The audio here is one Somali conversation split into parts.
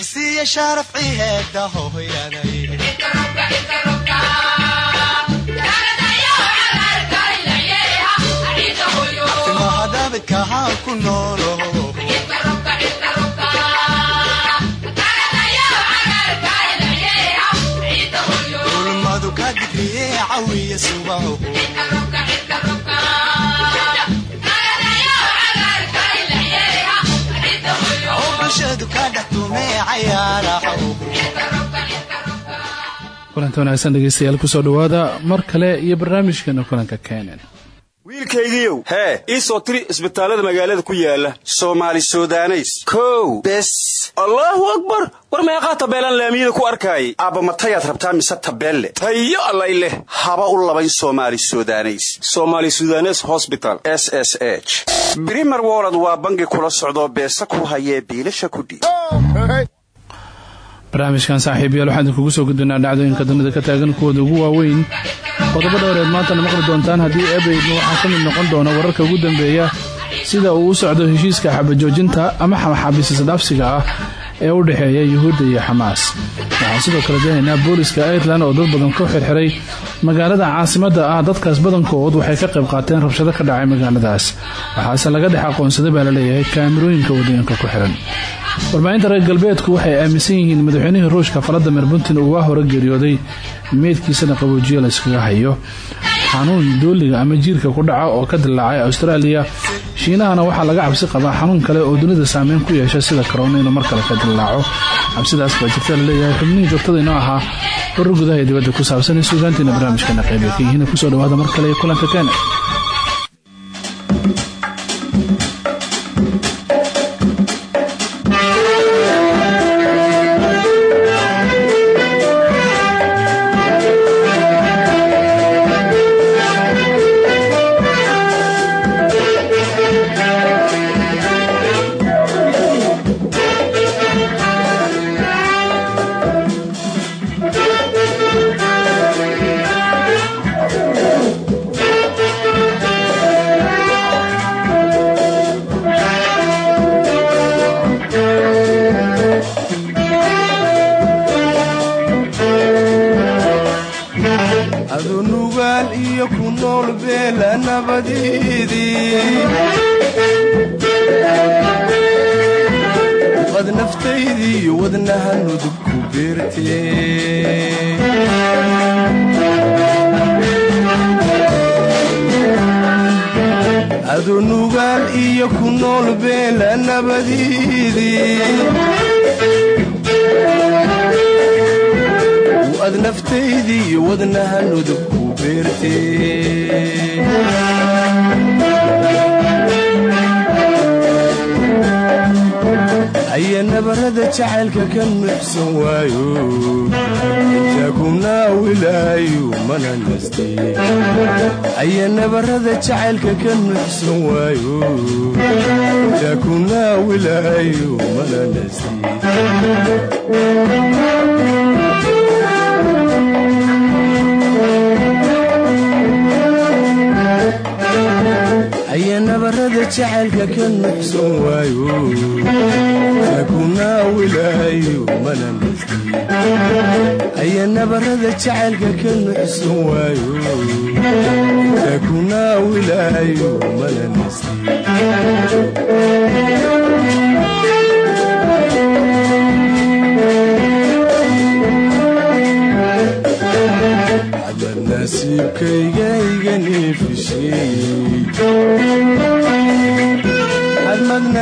isiya sharafci heeda hohoyaday timahadabidkahaan ku noolo ulmadu ka digriye cawiya subaho kulanta wanaagsan dhegeystayaal ku soo dhawaada mar kale iyo barnaamijkeena kulanka kenen wiilkaygiiow. Hee ii soo tiri isbitaallada magaalada ku yaalla soomaali sudaneys. Kow. Bes. Allaahu akbar. War meeqaa tabeelaan laamiyada ku arkaayay aabba matayaad rabtaa mise tabeelle tayo allay leh. Haba u labayn somaali sudaneys. Somaali sudanes hosbital s s h. Brimer wolod waa bangi kula socdoo beesa ku hayee biilasha kudhiib barnaamijkan saaxiibayaal waxaan idinkugu soo gudbaynaa dhacdooyinka dunida ka taagan kuwooda ugu waaweyn. Qodobo dhowreed maantana maqli doontaan haddii eebaydna waxaa ka mid noqon doona wararka ugu dambeeya sida uu u socdo heshiiska xabajoojinta ama xabiisisdhaafsiga ah ee u dhexeeya yuhuudda iyo xamaas. Waxaan sidoo kale deenaynaa booliska ireland oo dad badan ku xirxiray magaalada caasimadda ah. Dadkaas badankood waxay ka qayb qaateen rabshado ka dhacay magaaladaas. Waxaase laga dhex aqoonsaday baa la leeyahay kaamirooyinka waddooyinka ku xiran warbaahinta reer galbeedku waxay aaminsan yihiin madaxweynihii ruushka valadimir putin uu waa hore geeriyooday meydkiisana qaboojiyo layskaga hayo. Xanuun dooliga ama jiirka ku dhaca oo ka dilaacay austraaliya shiinahana waxaa laga cabsi qabaa xanuun kale oo dunida saameyn ku yeesha sida karoona inuu mar kale ka dilaaco cabsidaas baa jirta la leeyahay xubnihii joogtada inoo ahaa warar gudaha dibadda ku saabsan suugaantiina barnaamijkana qaybay ka yihiin. Kusoo dhawaada mar kale ee kulanka keena jacaylka ka nuxsan waayo. Intaa kunaawilahayo mana nastiye aya nabarada jacaylka ka nuxsan waayo. Kunaawilahayo mana nastiye aya nabarada jacaylka ka nuxsan waayo. Inta kunaawilahayo mana nastiye nasiibkayga iga neefisheeyadmad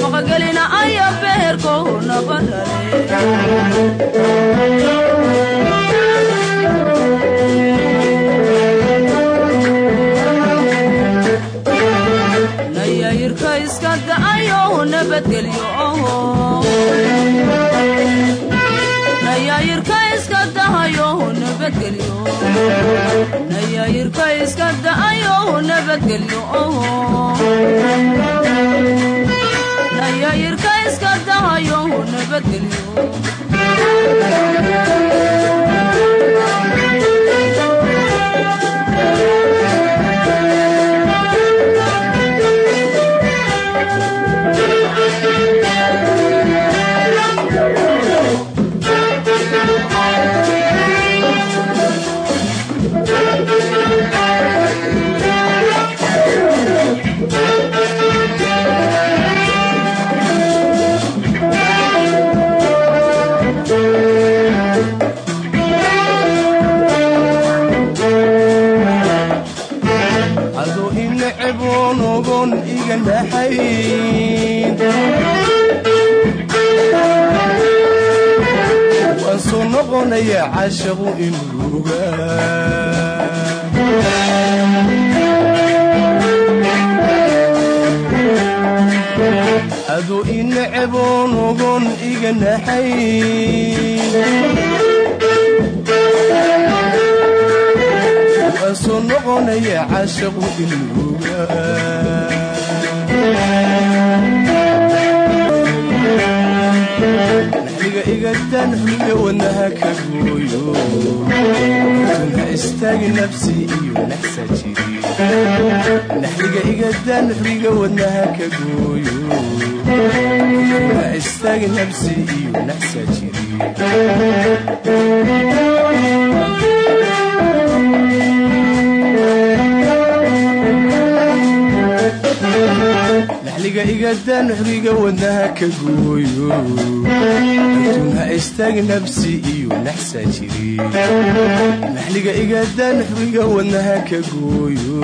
nafaqgelina aya beherko nabarale nayayirka iska dahayo nabadgelyo soo noqonayaa cashaqu inuuga ado inaceboon ogon iga naxayn waan soo noqonayaa cashaqu inuuga naxliga igadan xliga wadnaha ka gooyo tuna istaagi nafsi iyo naxsa jiri naxliga igadan xliga wadnaha ka gooyo tuna istaagi nafsi iyo naxsa jiri naxliga igadan xliga wadnaha ka gooyo tun ha istaagi nafsi iyo naxsa jiri. Naxliga igadan xliga wadnaha ka gooyo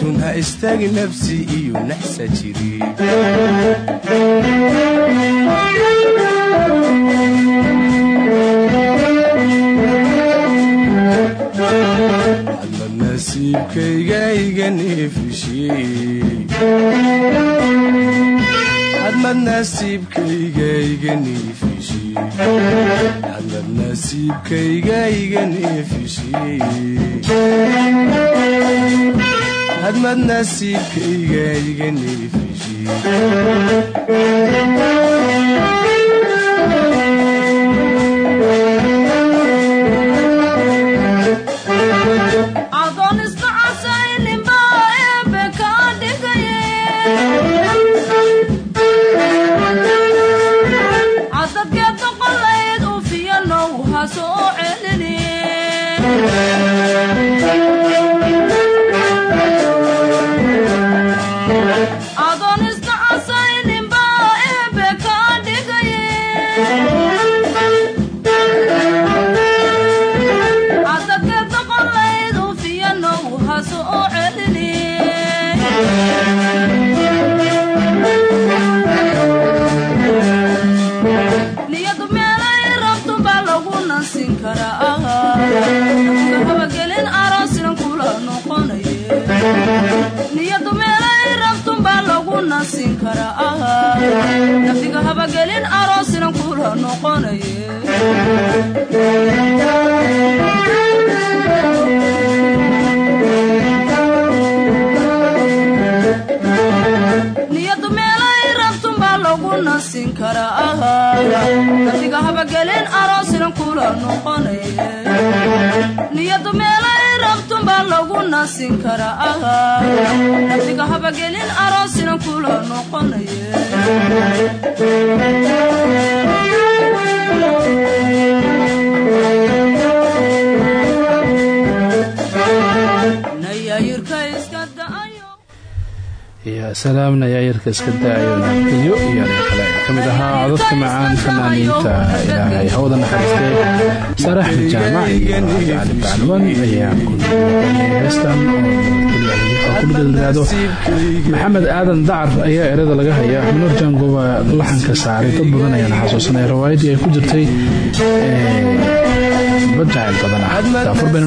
tun ha istaagi nafsi iyo naxsa jiri nasiibkayga iga neefishey hadmad nasiibkayga iga neefishey noqonaye aasin kara ahaa naftiga habagelin aroosina kula noqonaye iyo salaamna yaayarka iska daayo nabadgelyo iyo kale ka mid ahaa codadka macaan fanaaniinta ilaahay hawada naxariistee saare axmed jaamac iyo cali bacalwan ayaa ku heestan oo nabadgelyo maxamed aadan dacar ayaa erada laga haya nuur jaangoba laxanka saaray dad badan ayaana xasuusanaya. Riwaayadii ay ku jirtay badjacayl badana daafur bayna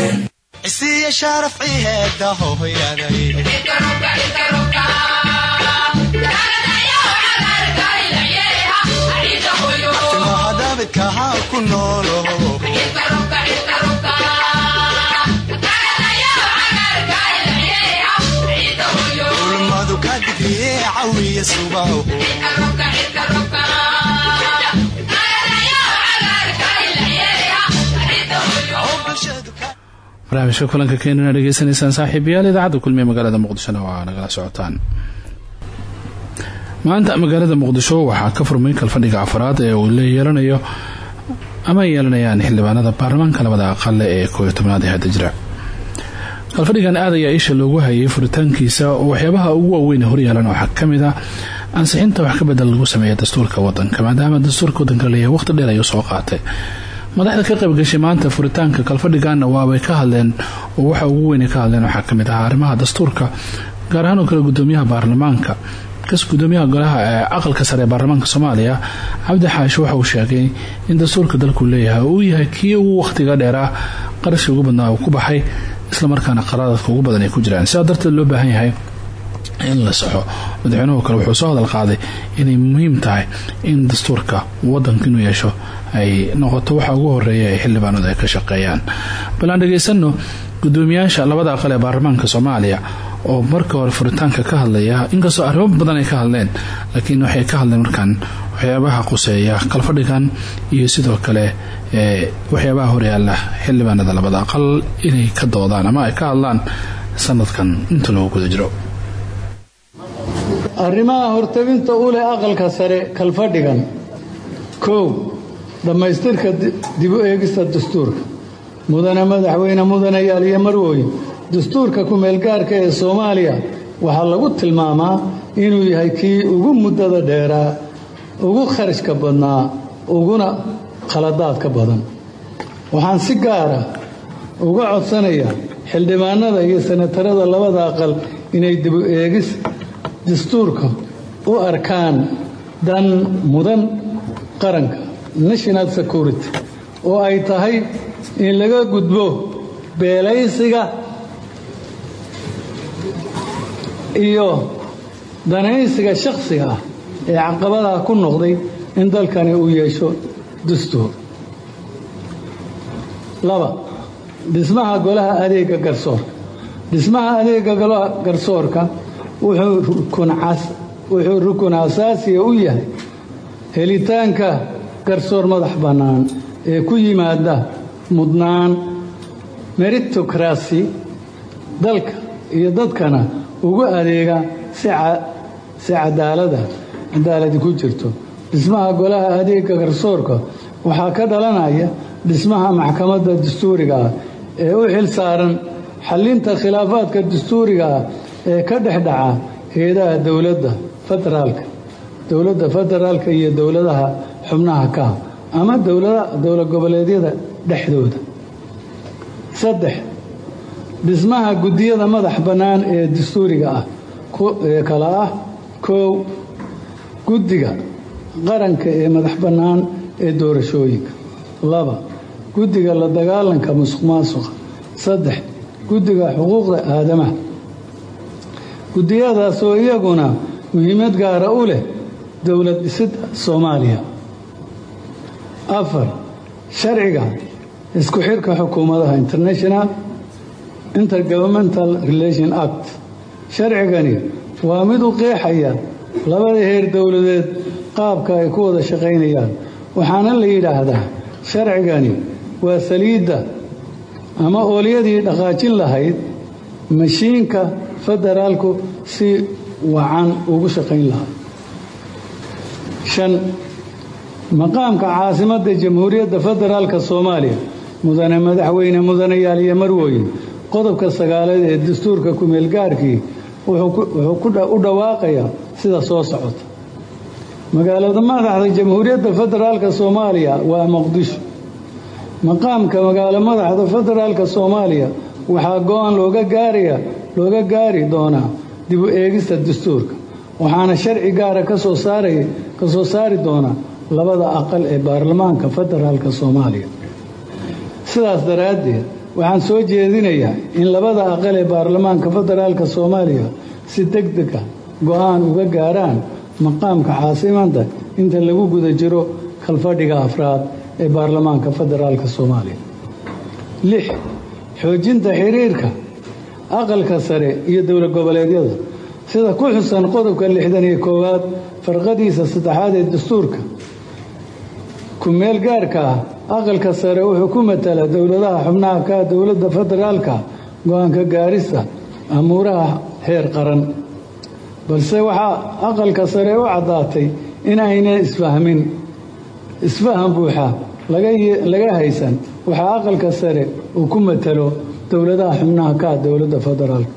cisiiya shaaraf ciheeda hohoyaday timaha daabidka haa ku noolo ulmadu ka digriye cawiya subaho barnaamijka kulanka keenana dhegeysanaysaan saaxiibayaal idaacadda kulmiye magaalada muqdishona waa nagala socotaan. Maanta magaalada muqdisho waxaa ka furmay kalfadhiga afraad ee uu la yeelanayo ama ay yeelanayaan xildhibaanada baarlamaanka labada aqale ee kooiyo tobnaad ee hadda jira. Kalfadhigan aad ayaa isha loogu hayay furitaankiisa waxyaabaha ugu waaweyn horyaalan waxaa ka mid ah ansixinta wax ka bedel lagu sameeya dastuurka wadanka maadaama dastuurka wadanka la leeyahay waqti dheer ayuu soo qaatay madaxda ka qaybgashay maanta furitaanka kalfadhigaana waabay ka hadleen oo waxa ugu weyn ka hadleen waxaa ka mid ahaa arrimaha dastuurka gaar ahaan oo kale gudoomiyaha baarlamaanka. Kas gudoomiyaha golaha ee aqalka sare ee baarlamaanka soomaaliya cabdi xaashi waxa uu sheegay in dastuurka dalku leeyahay uu yahay kii ugu waqtiga dheeraa qarashii ugu badnaa uu ku baxay islamarkaana qaraadadka ugu badan ay ku jiraan. Sidaa darteed loo baahan yahay in la saxo. Madaxweynuhu kale wuxuu soo hadal qaaday inay muhiim tahay in dastuurka wadanka inuu yeesho ay noqoto waxa ugu horreeya ee xildhibaanadu ay ka shaqeeyaan. Bal aan gudoomiyaasha labada aqal ee baarlamaanka soomaaliya oo marka hore furitaanka ka hadlaya inkastoo arrimo badan ay ka hadleen laakiin waxay ka hadleen markaan waxyaabaha quseeya kalfadhigan iyo sidoo kale waxyaabaha horyaala xildhibaanada labada aqal inay ka doodaan ama ay ka hadlaan sanadkan inta lagu jiro arrimaha hortabinta u leh aqalka sare kalfadhigan. Kow dhammaystirka dib u eegista dastuurka. Mudane madaxweyne mudanayaal iyo marwooyin dastuurka ku-meelgaarka ee soomaaliya waxaa lagu tilmaamaa inuu yahay kii ugu muddada dheeraa ugu kharashka badnaa uguna khaladaadka badan. Waxaan si gaara uga codsanayaa xildhibaanada iyo senatarada labada aqal inay dib u eegis dastuurka u arkaan dan mudan qaranka national security oo ay tahay in laga gudbo beelaysiga iyo danaysiga shakhsiga ah ee caqabadaha ku noqday in dalkani uu yeesho dastuur. Laba dhismaha golaha adeega garsoorka. Dhismaha adeega golaha garsoorka wuxuu rukun asaasiya u yahay helitaanka garsoor madax bannaan ee ku yimaada mudnaan meritocracy dalka iyo dadkana ugu adeega si cadaalada cadaaladi ku jirto. Dhismaha golaha adeega garsoorka waxaa ka dhalanaya dhismaha maxkamadda dastuuriga ah ee u xil saaran xallinta khilaafaadka dastuuriga ah ee ka dhex dhaca heedaha dowladda federaalka dowladda federaalka iyo dowladaha xubnaha ka ama dowlad goboleedyada dhexdooda. Saddex dhismaha guddiyada madax bannaan ee dastuuriga ah ee kala ah kow guddiga qaranka ee madax bannaan ee doorashooyinka. Laba guddiga la dagaalanka musuq maasuqa saddex guddiga xuquuqda aadamaha guddiyadaasoo iyaguna muhiimad gaara u leh dowlad dhisidda soomaaliya. Afar sharciga isku xidhka xukuumadaha international intergovernmental relation act. Sharcigani waa mid u qeexaya labada heer dowladeed qaabka ay ku wada shaqaynayaan waxaana la yidhaahdaa sharcigani waa saliidda ama oolyadii dhaqaajin lahayd mashiinka federaalku si wacan ugu shaqayn lahaa. Shan maqaamka caasimadda jamhuuriyadda federaalka soomaaliya mudane madaxweyne mudanayaal iyo marwooyin qodobka sagaaleed ee dastuurka kumeelgaarkii wuxuu u dhawaaqayaa sida soo socota. Magaalada madaxda jamhuuriyadda federaalka soomaaliya waa muqdisho. Maqaamka magaalo madaxda federaalka soomaaliya waxaa go'aan looga gaaraya looga gaari doonaa dib u eegista dastuurka. Waxaana sharci gaara ka soo saaraya ka soo saari doonaa labada aqal ee baarlamaanka federaalka soomaaliya. Sidaas daraaddeed waxaan soo jeedinayaa in labada aqal ee baarlamaanka federaalka soomaaliya si deg deg ah go'aan uga gaaraan maqaamka caasimadda inta lagu guda jiro kalfadhiga afraad ee baarlamaanka federaalka soomaaliya. Lix xoojinta xiriirka aqalka sare iyo dowlad goboleedyada. Sida ku xusan qodobka lixdan iyo koowaad farqadiisa saddexaad ee dastuurka ku-meel gaarka ah aqalka sare wuxuu ku matala dowladaha xubnaha ka dowladda federaalka go'aanka gaarista amuuraha heer qaran. Balse waxaa aqalka sare u caddaatay in ayna isfahmin. Isfaham buuxa laga haysan waxaa aqalka sare uu ku matalo dowladaha xubnaha ka dowladda federaalka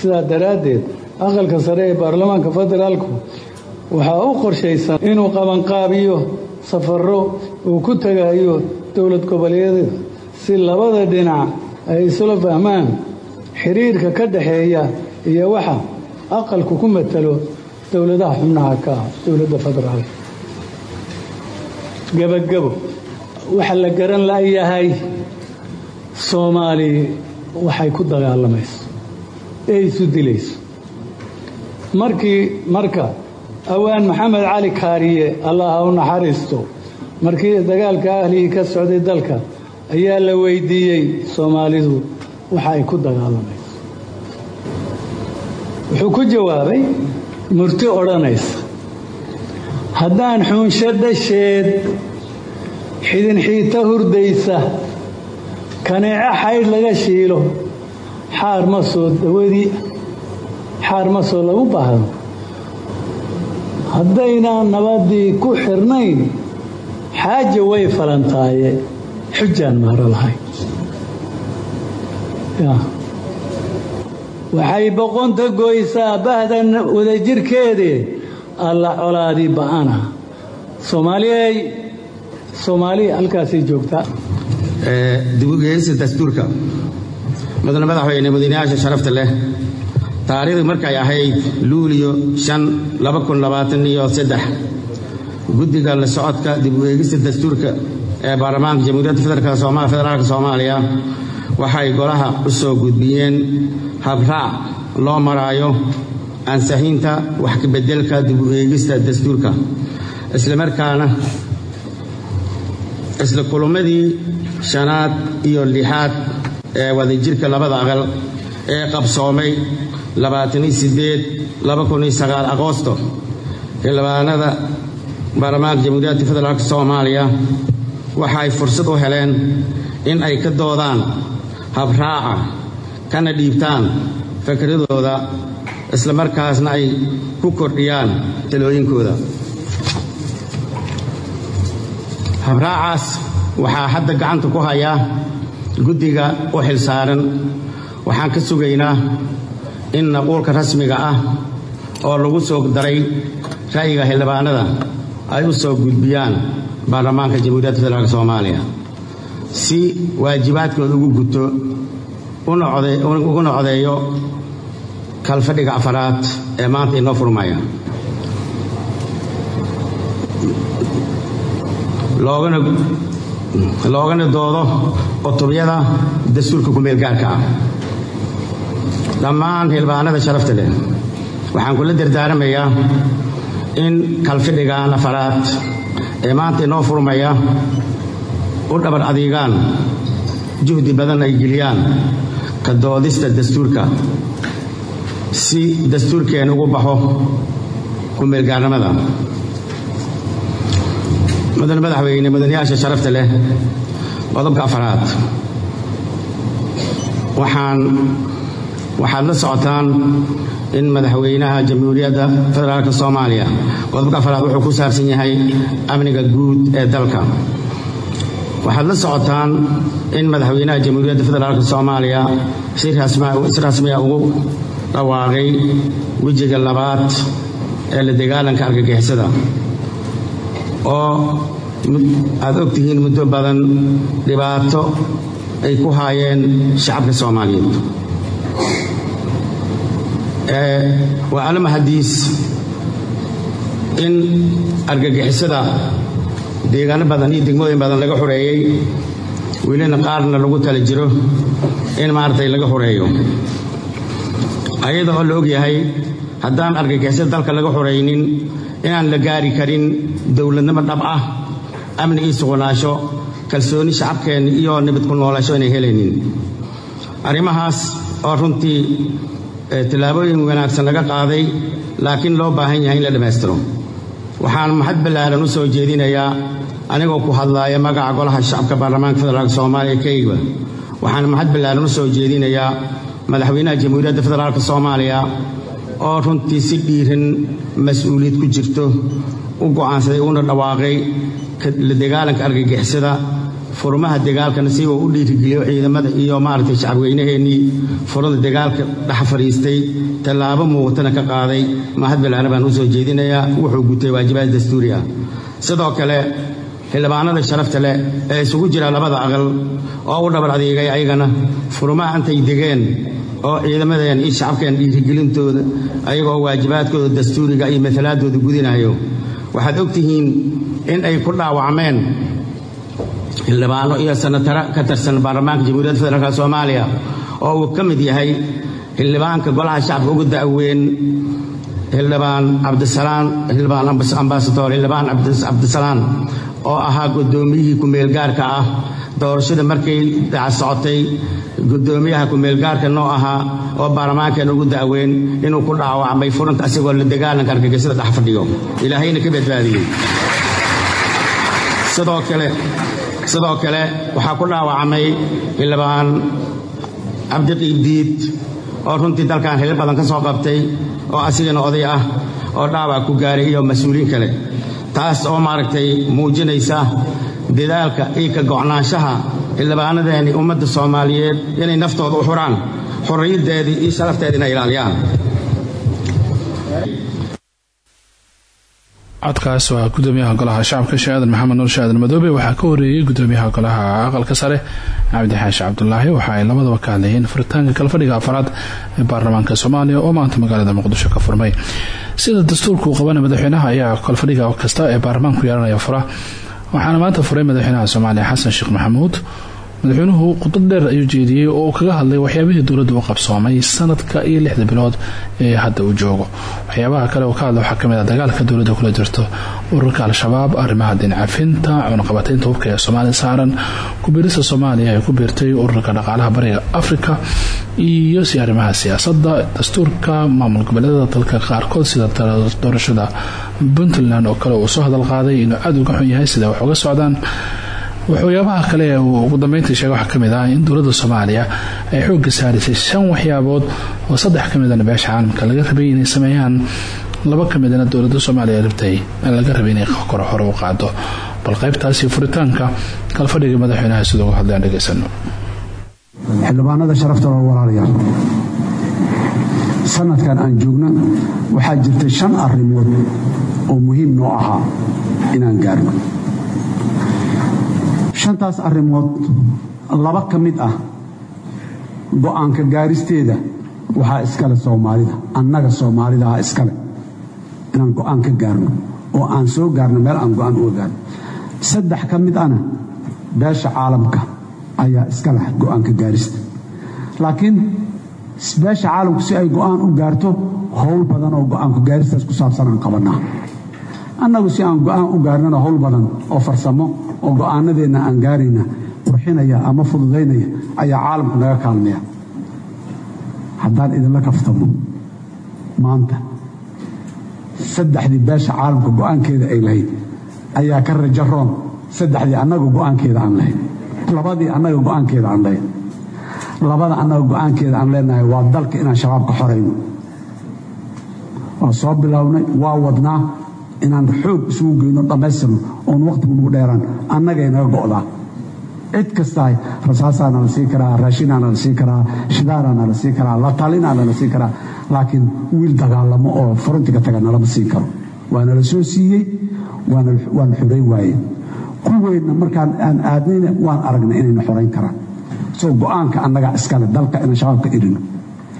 sidaa daraaddeed aqalka sare ee baarlamaanka federaalku waxaa u qorshaysan inuu qabanqaabiyo safarro uu ku tagayo dowlad goboleedyada si labada dhinac ay isla fahmaan xiriirka ka dhaxeeya iyo waxa aqalku ku matalo dowladaha xubnaha ka ah dowladda federaalka gebagabo waxa la garan la'yahay soomaali waxay ku dagaalamayso ee isu dilayso. Markii marka awaan maxamed cali kaariye allah ha u naxariisto markii dagaalka ahlihii ka socday dalka ayaa la weydiiyey soomaalidu waxa ay ku dagaalamayso wuxuu ku jawaabay murti odhanaysa haddaan xuunsho dhasheed xidinxiita hurdaysa kaneeco xaydh laga shiilo. Xaar ma soo dawadii xaar ma soo lagu baahdo. Haddaynaan nabaddii ku xirnayn xaaja way falantaaye. Xujaan maaro lahayn waxay boqonta goysaa bahdan wadajirkeedee alla colaadii ba'ana. Soomaaliyey soomaaliya halkaasay joogtaa dibugeysta dastuurka. Mudane madaxweyne mudanayaasha sharafta leh. Taariikhdu markay ahayd luuliyo iyo guddiga la socodka dib u eegista dastuurka ee baarlamaanka jamhuuriyadda federaalk soomaaliya waxay golaha u soo gudbiyeen habraac loo maraayo ansaxiinta wax kabeddelka dib u eegista dastuurka. Islamarkaana isla kulummadii shanaad iyo lixaad ee wadajirka labada aqal ee qabsoomay agoosto xildhibaanada baarlamaanka jamhuuriyadda federaalk soomaaliya waxay fursad u heleen in ay ka doodaan habraaca kana dhiibtaan fikradooda islamarkaasna ay ku kordhiyaan talooyinkooda habraacaas waxaa hadda gacanta ku haya guddiga u xilsaaran waxaan ka sugaynaa in naquulka rasmiga ah oo lagu soo daray ra'yiga xildhibaanada ay u soo gudbiyaan baarlamaanka jamhuuriyadda federaalk soomaaliya. Si waajibaadkooda ugu guto uguna codeeyo kalfadhiga afaraad ee maanta inoo furmaya loogana doodo qotobyada dastuurka kumeelgaarka ah. Dhammaan hilbaanada sharafta leh waxaan kula dardaaramayaa in kalfidhigan afaraad ee maanta inoo furmaya u dhabar adeegaan juhdi badan ay geliyaan ka doodista dastuurka si dastuurkeen ugu baxo kumeelgaarnimada mudan madaxweyne mudanayaasha sharafta leh qodobka afaraad. Waxaan waxaad la socotaan in madaxweynaha jamhuuriyadda federaalk soomaaliya qodobka afaraad wuxuu ku saabsan yahay amniga guud ee dalka. Waxaad la socotaan in madaxweynaha jamhuuriyadda federaalk soomaaliya si rasmiya ugu dhawaaqay wejiga labaad ee la dagaalanka argagixisada oo aad og tihiin muddo badan dhibaato ay ku haayeen shacabka soomaaliyeed. Waa alama in argagixisada deegaano badan iyo degmooyin badan laga xoreeyey welina qaarna lagu tala jiro in maaragtay laga xoreeyo. Ayada oo la og yahay haddaan argagixisada dalka laga xoraynin inaan la gaari karin dowladnimo dhab ah amni iyo suqnaasho kalsooni shacabkeenna iyo nabad ku noolasho inay helaynin. Arrimahaas oo runtii tallaabooyin wanaagsan laga qaaday laakiin loo baahan yahay in la dhammaystiro. Waxaan maxad ballaaran u soo jeedinayaa anigoo ku hadlaaya magaca golaha shacabka baarlamaanka federaalk soomaaliya keyga waxaan maxad ballaaran u soo jeedinayaa madaxweynaha jamhuuriyadda federaalk soomaaliya oo runtii si dhiiran mas'uuliyad ku jirto u go'aansaday uuna dhawaaqay la dagaalanka argagixisada furmaha dagaalkana si uu u dhiirigeliyo ciidamada iyo maaragtay shacabweynaheennii furada dagaalka dhex fadhiistay tallaabo muuqatana ka qaaday mahad ballaaran baan u soo jeedinayaa wuxuu gutay waajibaad dastuuri ah. Sidoo kale xildhibaanada sharafta leh ee isugu jira labada aqal oo u dhabar adeegay ayagana furmaha intay degeen oo ciidamadeen iyo shacabkeen dhiirigelintooda ayagoo waajibaadkooda dastuuriga iyo matalaadooda gudinayo waxaad og tihiin in ay ku dhaawacmeen xildhibaano iyo sanataro ka tirsan baarlamaanka jamhuuriyadda federaalk soomaaliya oo uu ka mid yahay xildhibaanka golaha shacabka ugu da'weyn xildhibaan cabdisalaan xildhibaan ambasador xildhibaan cabdisalaan oo ahaa guddoomiyihii ku-meelgaarka ah. Doorashada markay daca socotay guddoomiyaha ku-meelgaarka noo ahaa oo baarlamaankeena ugu da'weyn inuu ku dhaawacmay furanta asigoo la dagaalanka argagixisada dhex fadhiyo. Ilaahayna ka badbaadiyey. Sidoo kale sidoo kale waxaa ku dhaawacmay xildhibaan cabdiqiibdiid oo runtii dalkan xilil badan ka soo qabtay oo asigana oday ah oo dhaawac ku gaaray iyo mas'uuliin kale taas oo maaragtay muujinaysa dadaalka iyo ka go'naanshaha xildhibaanadeeni ummadda soomaaliyeed inay naftooda u xuraan xorriyaddeedii iyo sharafteeda inay ilaaliyaan codkaas waa gudoomiyaha golaha shacabka aadan maxamed nuur shaadan madoobe. Waxaa ka horeeyey gudoomiyaha golaha aqalka sare cabdi xaashi cabdulaahi waxa ay labadaba ka hadlayeen furitaanka kalfadhiga afaraad ee baarlamaanka soomaaliya oo maanta magaalada muqdisho ka furmay. Sida dastuurka uu qabana madaxweynaha ayaa kalfadhiga kasta ee baarlamaanku yeelanaya fura. Waxaana maanta furay madaxweynaha soomaaliya xasan sheekh maxamuud madaxweynuhu khudad dheer ayuu jeediyey oo kaga hadlay waxyaabihii dowladda u qabsoomay sanadka iyo lixda bilood ee hadda uu joogo. Waxyaabaha kale oo ka hadla waxaa ka mid ah dagaalka dowladda kula jirto ururka al-shabaab arrimaha dincafinta cunaqabataynta hubka ee soomaaliya saaran kubiirista soomaaliya ay ku biirtay ururka dhaqaalaha bariga afrika iyo si arrimaha siyaasadda dastuurka maamul goboleedada dalka qaarkood sida doorashada puntland oo kale uu soo hadal qaaday inuu aada uga xun yahay sida wax uga socdaan waxyaabaha kale ugu dambeyntii sheegay waxaa ka mid ah in dowladda soomaaliya ay xoogga saarisay shan waxyaabood oo saddex ka midana beesha caalamka laga rabay inay sameeyaan. Laba ka midana dowladda soomaaliya rabtay laga rabay inay kor hore u qaado bal qaybtaasi furitaanka kalfadhiga madaxweynaha sida uga hadleen dhegeysano xildhibaanada sharafta loo walaalayaal sanadkan aan joogna waxaa jirta shan arrimood oo muhiim noo ahaa inaan gaarno shantaas arrimood laba ka mid ah go'aanka gaaristeeda waxaa iskale soomaalida annaga soomaalida ah iskale. Inaan go'aan ka gaarno oo aan soo gaarno meel aan go'aan uga gaarno. Saddex ka mid ana beesha caalamka ayaa iska leh go'aanka gaarista. Laakiin beesha caalamku si ay go'aan u gaarto howl badan oo go'aanku gaaristaas ku saabsan aan qabannaa annagu si aan go'aan u gaarnana howl badan oo farsamo oo go'aanadeenna aan gaarayna qurxinaya ama fududaynaya ayaa caalamku naga kaalmaya haddaan idinla kaftamo maanta saddexdii beesha caalamka go'aankeeda ay lahayd ayaa ka rajaroon saddexdii annaga go'aankeeda aan lahayn. Labadii annaga go'aankeeda aan lahayn. Labada annaga go'aankeeda aan leenahay waa dalka inaan shabaabka xorayno. Waa soo bilownay waa wadnaa inaan xoog isugu geyno dhammaystirno oon wakhtigu nagu dheeraan annagay naga go'daa cid kastahay rasaasaana la sii karaa raashinaana la sii karaa shidaanaana la sii karaa la talinaana la sii karaa laakiin wiil dagaalamo oo frontiga taga nalama siin karo. Waana la soo siiyey waana xorayn waayeen kuweenna markaan aan aadnayna waan aragnay inayna xorayn karaan. Soo go'aanka annaga iskale dalka inaan shabaabka irino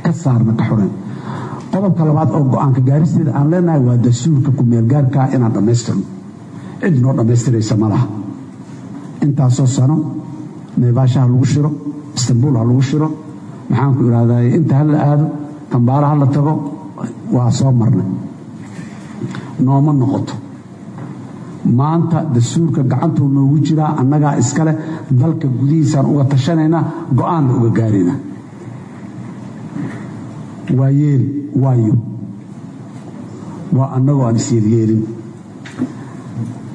ka saarna ka xorayn qodobka labaad oo go'aanka gaaristeeda aan leenahay waa dastuurka kumeelgaarkaa inaan dhammaystirno cid noo dhammaystiraysa ma laha. Intaasoo sano meebaasha ha lagu shiro istanbuul ha lagu shiro maxaanku idhahday inta ha la aado kambaala ha la tago waa soo marnay. Nooma noqoto. Maanta dastuurka gacantuu noogu jiraa annagaa iskale dalka gudihiisaan uga tashanaynaa go'aanna uga gaarina waa yeeli waayo. Waa annagoo aan isyeelyeelin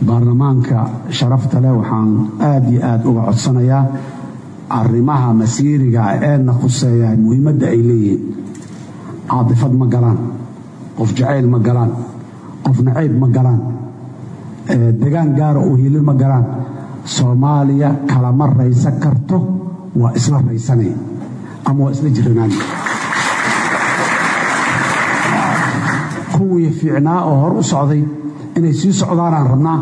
baarlamaanka sharafta leh waxaan aad iyo aad uga codsanayaa arrimaha masiiriga eena khuseeya muhiimadda ay leeyihiin. Caatifad ma galaan qof jacayl ma galaan qof nacayb ma galaan degaan gaara oo hilin ma galaan. Soomaaliya kalama raysan karto waa isla raysanay ama waa isla jiranaan kuwii fiicnaa oo hor u socday inay sii socdaanaan rabnaa.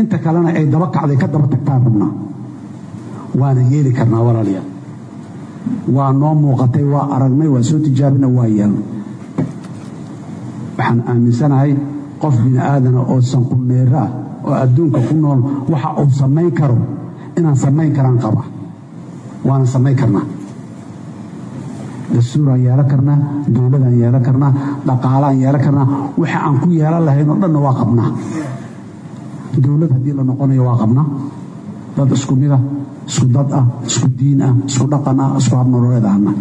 Inta kalena ay daba kacday ka daba tagtaan rabnaa. Waana yeeli karnaa walaalayaal waa noo muuqatay waa aragnay waa soo tijaabina waa yeelnay. Waxaan aaminsanahay qof bini aadana oo sanqulneero ah oo adduunka ku nool waxa uu samayn karo. Inaan samayn karaan qaba. Waana samayn karnaa dastuuraan yeelan karnaa dowladaan yeelan karnaa dhaqaalaan yeelan karnaa waxa aan ku yeelan lahayn oo dhanna waa qabnaa. Dowlad haddii la noqonayo waa qabnaa. Dad isku mid ah isku dad ah isku diin ah isku dhaqan ah isku habnololeed ahna.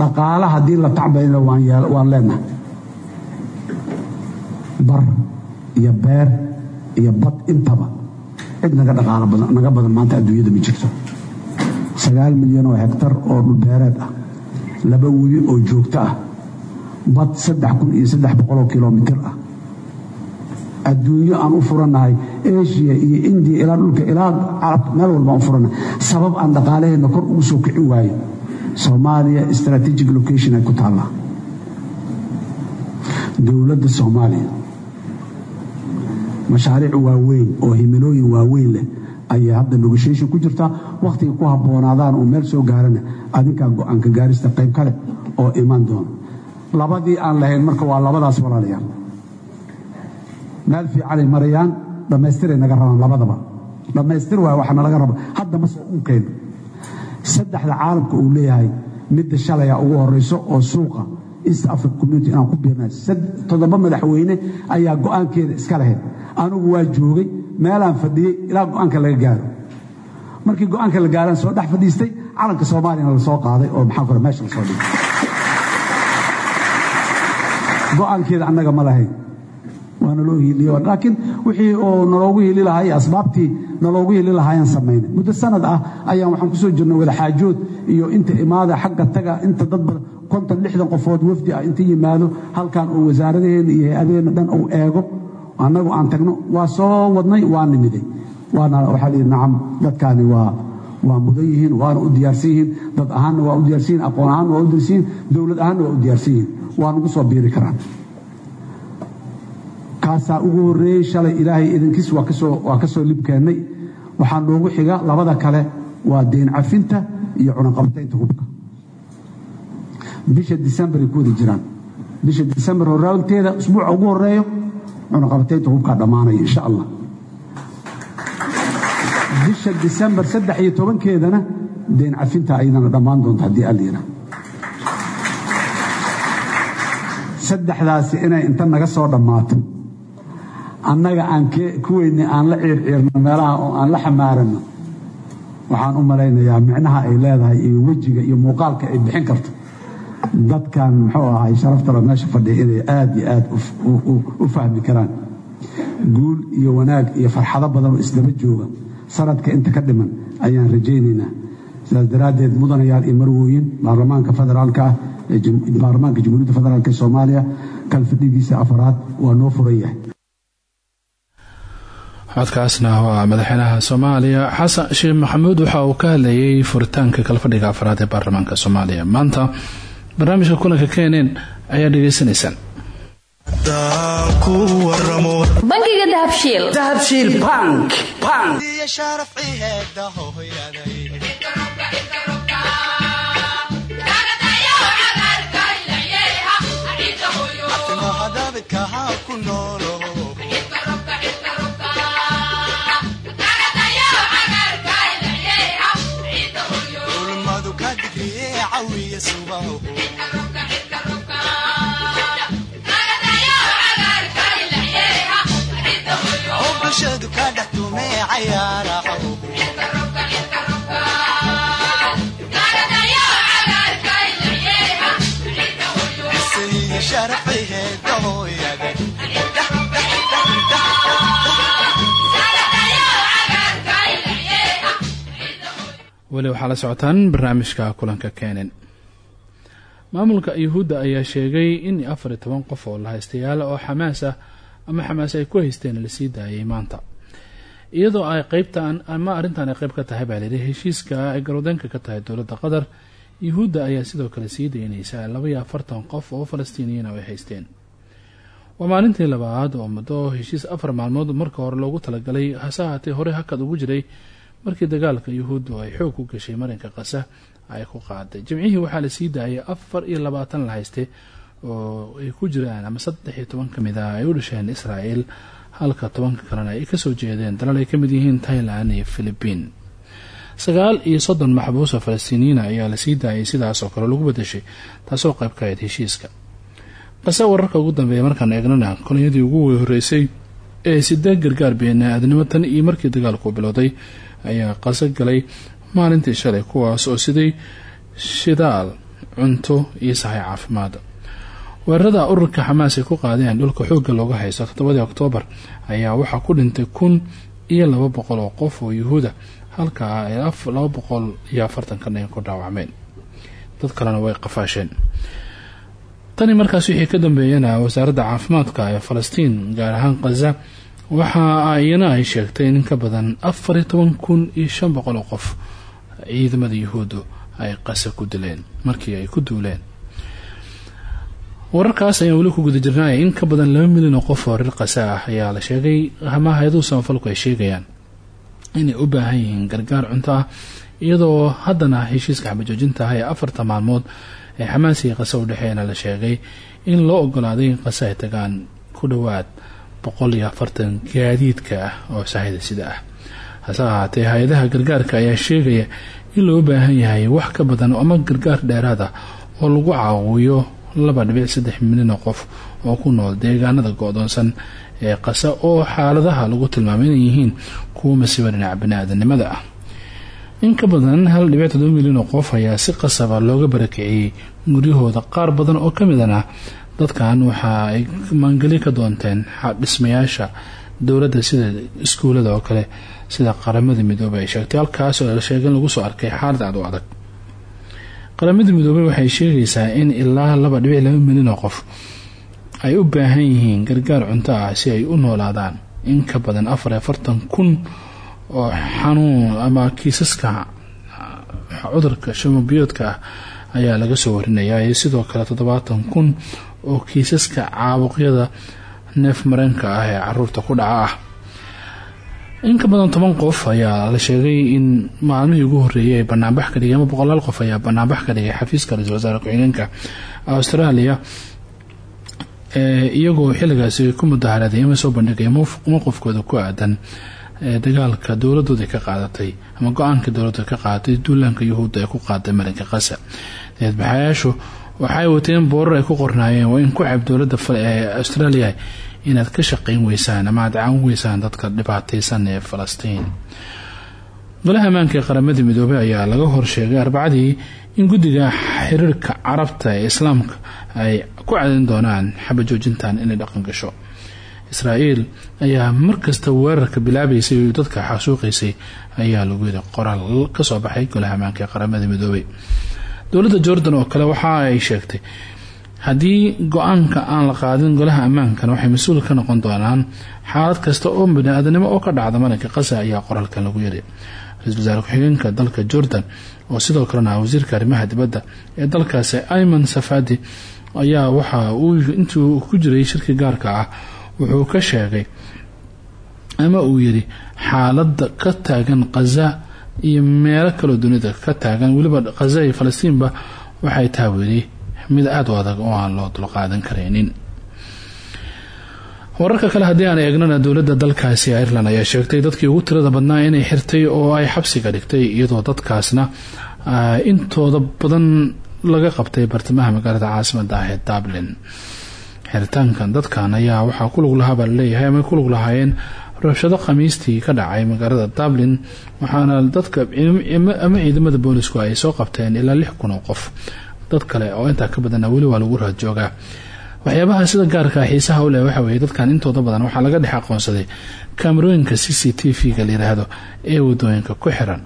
Dhaqaala haddii la tacbayna waan leenahay. Bar iyo beer iyo bad intaba cid naga dhaqaalo naga badan maanta adduunyada ma jirto sagaal milyan oo hektar oo dhulbeereed ah laba weli oo joogto ah bad boqoloo kilomitir ah. Adduunyo aan u furannahay eshiya iyo indiya ilaa dhulka ilaa carabta meel walba aan u furannahay sabab aan dhaqaalaheenna kor ugu soo kicin waayo soomaaliya strategic location ay ku taallaa dowladda soomaaliya mashaariic waaweyn oo himilooyin waaweyn leh ayay hadda negotiation ku jirtaa? Wakhtiga ku habboonaadaan oo meel soo gaarana adinkaa go'aanka gaarista qayb kale oo iman doona. Labadii aan lahayn marka waa labadaas walaalayaal meel fiicanay marayaan dhammaystiray naga rabaan labadaba. Dhammaystir waay waxaa nalaga raba hadda ma soo unkeen saddexda caalamka uu leeyahay midda shalaya ugu horayso oo suuqa east africa community inaan ku biirnay. Toddoba madaxweyne ayaa go'aankeeda iska lahayd. Anugu waa joogay meelaan fadhiyey ilaa go'aanka laga gaaro. Markii go'aanka la gaaraan soo dhex fadhiistay calanka soomaaliyana la soo qaaday oo maxaa kore meesha la soo dhigay. Go'aankeeda annaga ma lahayn. Waa naloo hiiliye laakiin wixii oo naloogu hili lahay asbaabtii naloogu hili lahaayaan samaynay muddo sanad ah ayaan waxaan ku soo jirnay wadaxaajood iyo inta imaada xagga taga inta dad badan konton lixdan qofood wafdi ah inta yimaado halkan uu wasaaradaheenna iyo hay'adaheenna dhan uu eego annagu aan tagno waa soo wadnay waa nimiday waxaa la yidhi nacam dadkaani waa mudan yihiin waana u diyaarsan yihiin dad ahaanna waa u diyaarsan yihiin aqoon ahaanna waa u diyaarsan yihiin dowlad ahaanna waa u diyaarsan yihiin waa nagu soo biiri karaan. Kaasaa ugu horreeyey shalay ilaahay idankiis waa ka soo libkeennay waxaa noogu xiga labada kale waa deen cafinta iyo cunaqabataynta hubka. Bisha disembaray ku wada jiraan. Bisha disembar horaalteeda usbuuca ugu horeeyo cunaqabataynta hubkaa dhammaanaya insha allah bisha disembar saddex iyo deen cafinta ayadana dhammaan doonta haddii allayira saddexdaasi inay inta naga soo dhammaato. Annaga aan kuweynay aan la ciirciirno meelaha oo aan la xamaarano waxaan u malaynayaa micnaha ay leedahay iyo wejiga iyo muuqaalka ay bixin karto dadkan muxuu ahay sharaftalo meesha fadhiya inay aad iyo aad u fahmi karaan. Guul iyo wanaag iyo farxado badan oo isdaba jooga sanadka inta ka dhiman ayaan rajaynaynaa. Sidaas daraaddeed mudanayaal iyo marwooyin baarlamaanka federaalka ah baarlamaanka jamhuuriyadda federaalk ee soomaaliya kalfadhigiisa afaraad waa noo furan yahay codkaasna waa madaxweynaha soomaaliya. Xasan sheekh maxamuud waxa uu ka hadlayay furitaanka kalfadhiga afraad ee baarlamaanka soomaaliya. Maanta barnaamijka kulanka kenen ayaa dhegeysanaysaan bangiga dahabshiil dahabshiil bank weli waxaa la socotaan barnaamijka kulanka kenen maamulka yuhuudda ayaa sheegay in afar iyo toban qof oo la haystayaal oo xamaas ah ama xamaas ay ku haysteen la sii daayay maanta. Iyadoo ay qeybtan ama arrintan ay qeyb ka tahay baa layidhi heshiiska ay garwadeenka ka tahay dowladda qatar. Yuhuudda ayaa sidoo kale sii daynaysa labaiyo afartan qof oo falastiiniyiin ay haysteen. Waa maalintii labaad oo muddo heshiis afar maalmood marka hore loogu talagalay hase ahaatee hore hakad ugu jiray markii dagaalka yuhuuddu ay xoog ku gashay marinka qasa ay ku qaaday. Jimcihii waxaa la sii daayay afar iyo labaatan la hayste oo ay ku jiraan ama saddex iyo toban ka mid ah ay u dhasheen israa'el halka tobanka kalena ay ka soo jeedeen. Dalal ay ka mid yihiin thailand iyo philibiin sagaal iyo soddon maxbuus oo falastiiniyiina ayaa la sii daayay sidaasoo kale lagu badashay taasoo qayb ka ahayd heshiiska. Qase wararka ugu dambeeya markaan eegnana kolonyadii ugu horeysay ee sidee gargaar beenaadnimo tan iyo markii dagaalku bilowday ayaa qaso galay maalintii shalay kuwaas oo siday shidaal cunto iyo sahay caafimaad. Weerarada ururka xamaas ay ku qaadeen dhulka xoogga looga haysto toddobadii oktoobar ayaa waxaa ku dhintay kun iyo laba boqol oo qof oo yuhuuda halka ay laba boqol iyo afartankan ay ku dhaawacmeen. Dad kalena way qafaasheen. Tani markaas wixii ka dambeeyana wasaaradda caafimaadka ee falastiin gaar ahaan khaza waxa iyana ay sheegtay in ka badan afar iyo toban kun iyo shan boqol oo qof ciidamada yuhuuddu ay qasa ku dileen markii ay ku duuleen. Wararkaas ayaan weli ku guda in ka badan laba milyan oo qof oo reer qasa ah ayaa la sheegay. Ama hay'aduhu samafalku ay sheegayaan inay u baahan yihiin gargaar cunto ah iyadoo haddana heshiiska xabajoojinta ah ee afarta maalmood ee xamaas iyo qasa u dhexeeyana la sheegay in loo ogolaaday in qasa ay tagaan ku dhowaad boqol iyo afartan gaadiidka ah oo sahayda sida ah. Hase ahaatee hay'adaha gargaarka ayaa sheegaya in loo baahan yahay wax ka badan ama gargaar dheeraad ah oo lagu caawiyo laba dhibic saddex milyan oo qof oo ku nool deegaanada go-doonsan ee qasa oo xaaladaha lagu tilmaamay inay yihiin kuwa masiiba dhinaca bani-aadanimada ah. In ka badan hal dhibic todoba milyan oo qof ayaa si qasaba looga barakiciyey guryahooda qaar badan oo ka midana dadkan waxa ay maangeli ka doonteen dhismayaasha dowladda sida iskuulada oo kale sida qaramada midoobey ay sheegtay. Halkaasoo la sheegay in lagu soo arkay xaalad aad u adag. Qaramada midoobey waxay sheegaysaa in ilaa laba dhibic laba milyan oo qof ay u baahan yihiin gargaar cunto ah si ay u noolaadaan. In ka badan afar iyo afartan kun oo xanuun ama kiisaska cudurka shamabiyoodka ah ayaa laga soo warinayaa iyo sidoo kale toddobaatan kun oo kiisaska caabuqyada neef mareenka ah ee carruurta ku dhaca ah. In ka badan toban qof ayaa la sheegay in maalmihii ugu horeeyay ay banaanbax ka dhigay ama boqolaal qof ayaa banaanbax ka dhigay xafiiska ra'iisul wasaare ku-xigeenka australia iyagoo xilligaasi ku mudaharaday ama soo bandhigay mowqifkooda ku aadan dagaalka dowladooda ka qaadatay ama go'aanka dowladda ka qaadatay duulaanka yuhuudda ee ku qaaday marinka qasa deedbaxayaashu waxay wateen boorar ay ku qornaayeen. Waa in ku cab dowladda ee australia inaad ka shaqeyn weysaan ama aad caawin weysaan dadka dhibaateysan ee falastiin. Golaha ammaanka ee qaramada midoobey ayaa laga horsheegay arbacadii in guddiga xiriirka carabta ee islaamka ay ku cadin doonaan xabajoojintan inay dhaqan gasho. Israa'iil ayaa markasta weerarka bilaabaysay oo dadka xasuuqaysay ayaa lagu yiri qoraal ka soo baxay golaha ammaanka ee qaramada midoobey dowladda jordan oo kale waxa ay sheegtay haddii go'aanka aan la qaadin golaha ammaankana waxay mas'uul ka noqon doonaan xaalad kasta oo bani-aadanimo oo ka dhacda marinka qasa ayaa qoraalkan lagu yiri. Ra'isul wasaare ku-xigeenka dalka jordan oo sidoo kalena wasiirka arrimaha dibadda ee dalkaasi ayman safadi ayaa waxa uu intuu ku jiray shirki gaarka ah wuxuu ka sheegay ama uu yiri xaaladda ka taagan khaza iyo meelo kaloo dunida ka taagan. Weliba khaza iyo falastiinba waxay taawili. Mid aada u adag oo aan loo dulqaadan karaynin wararka kale haddii aan eegnana dowladda dalkaasi ireland ayaa sheegtay dadkii ugu tirada badnaa inay xirtay oo ay xabsiga dhigtay iyadoo dadkaasna intooda badan laga qabtay bartamaha magaalada caasimada ah ee dublin. Xiritaankan dadkan ayaa waxaa kulug lahaabaa la leeyahay ama kulug lahaayeen rabshado khamiistii ka dhacay magaalada dublin waxaana dadka ama ciidamada boolisku ay soo qabteen ilaa lix kun oo qof. Dad kale oo intaa ka badana weli waa lagu raadjoogaa waxyaabaha sida gaarka xiisaha u leh waxa weeye dadkan intooda badan waxaa laga dhex aqoonsaday kaamarooyinka c c t v-ga layiraahdo ee waddooyinka ku xiran.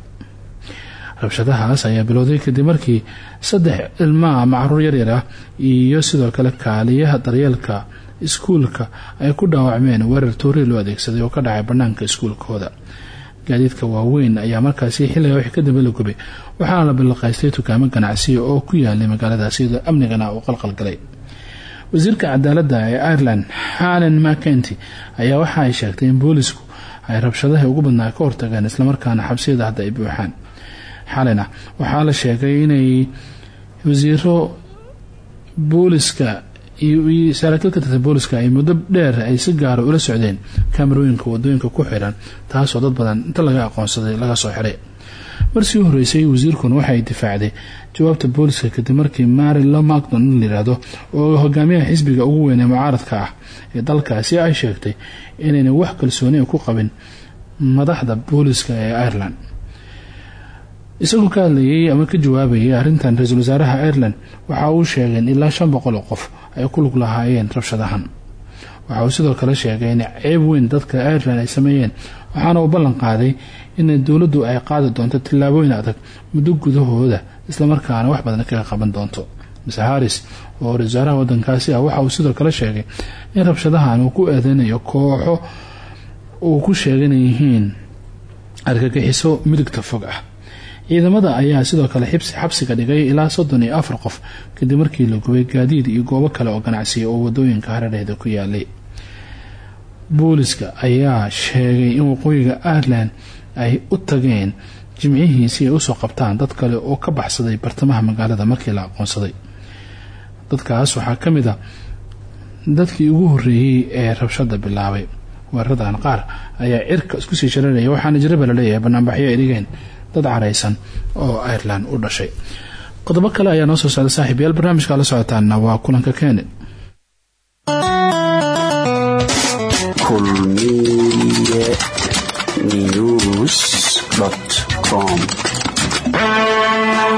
Rabshadahaas ayaa bilowday kadib markii saddex ilmaa macruur yaryar ah iyo sidoo kale kaaliyaha daryeelka iskuulka ay ku dhaawacmeen weerar toori loo adeegsaday oo ka dhacay banaanka iskuulkooda. Gaadiidka waaweyn ayaa markaasi xilliga wixii ka dambe la gubay waxaana la ballanqaystay dukaamo ganacsiya oo ku yaalay magaaladaasi iyadoo amnigana uu qalqalgalay wasiirka cadaaladda ee ireland halen mackenty ayaa waxa ay sheegtay in boolisku ay rabshadaha ugu badnaa ka hortageen islamarkaana xabsiyada hadda ay buuxaan. Xalina waxaa la sheegay inay wasiiro booliska iyo saraakiil ka ay muddo dheer ay si gaara ula socdeen kaamarooyinka waddooyinka ku xiran taasoo dad badan inta laga aqoonsaday laga soo xiray. Marsii horeysay wasiirkuna waxay difaacday. Jawaabta booliska kadib markii mari lomacdon in layihahdo oo hogaamiyaha xisbiga ugu weyn ee mucaaradka ah ee dalkaasi ay sheegtay inayna wax kalsooni ku qabin madaxda booliska ee ireland. Isagoo ka hadlayay ama ka jawaabayay arrintan ra'iisul wasaaraha ireland waxa uu sheegay ilaa shan boqol oo qof ay ku lug lahaayeen rabshadahan. Waxa uu sidoo kale sheegay in ceeb weyn dadka ireland ay sameeyeen waxaana uu ballan qaaday in dowladdu ay qaadi doonto tillaabooyin adag muddo gudahooda islamarkaana wax badan kaga qaban doonto. Mise haris oo ra'isul wasaaraha wadankaasi ah waxa uu sidoo kale sheegay in rabshadahan uu ku eedeynayo kooxo uu ku yihiin argagixiso midigta fog ah ciidamada ayaa sidoo kale xabsiga dhigay ilaa soddon iyo afar qof kadib markii la gubay gaadiid iyo goobo kale oo ganacsiya oo waddooyinka hareerheeda ku yaalay booliska ayaa sheegay in waqooyiga ireland ay u tageen jimcihii si ay u soo qabtaan dad kale oo ka baxsaday bartamaha magaalada markii la aqoonsaday. Dadkaas waxaa ka mid a dadkii ugu horeeyey ee rabshada bilaabay. Weeraradan qaar ayaa cirka isku sii shareeraya waxaana jiraba la leeyahay banaanbaxyo ay dhigeen dad caraysan oo ireland u dhashay. Qodobo kale ayaa noo soo socda. Saaxiib yaal barnaamijka la socotaana waa kulanka keene kulmiye news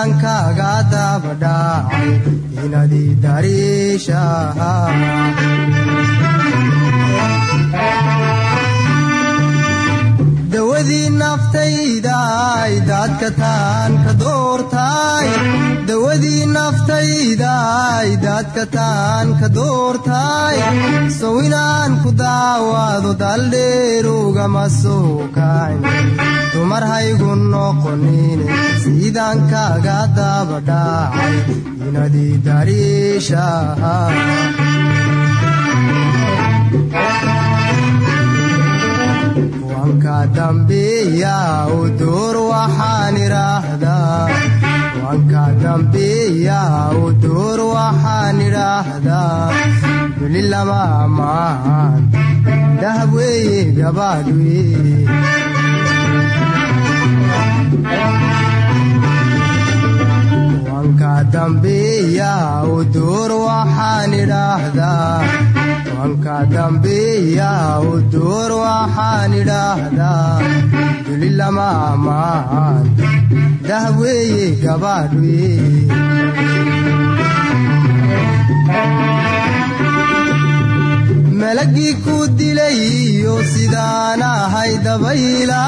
siidaan kaaga dabadhaacay inadii dariishaha dawadii naftaydaay daadka taan ka doortaay dawadii naftaydaay daadka taan ka doortaay sow inaan ku daawaado daldheerugama soo kaacin dumar haygu noqonine siidaan kaaga dabadhaacay inadii dariishaha wanka dambiya u duur waxaan idhaahdaa. Wanka dambiya u duur waxaan idhaahdaa wanka dambiya u duur waxaan waxaan idhaahdaa. Duli lama maahan dahab weeye gabaadh weye malagii ku dilayo sidaan ahay dabayla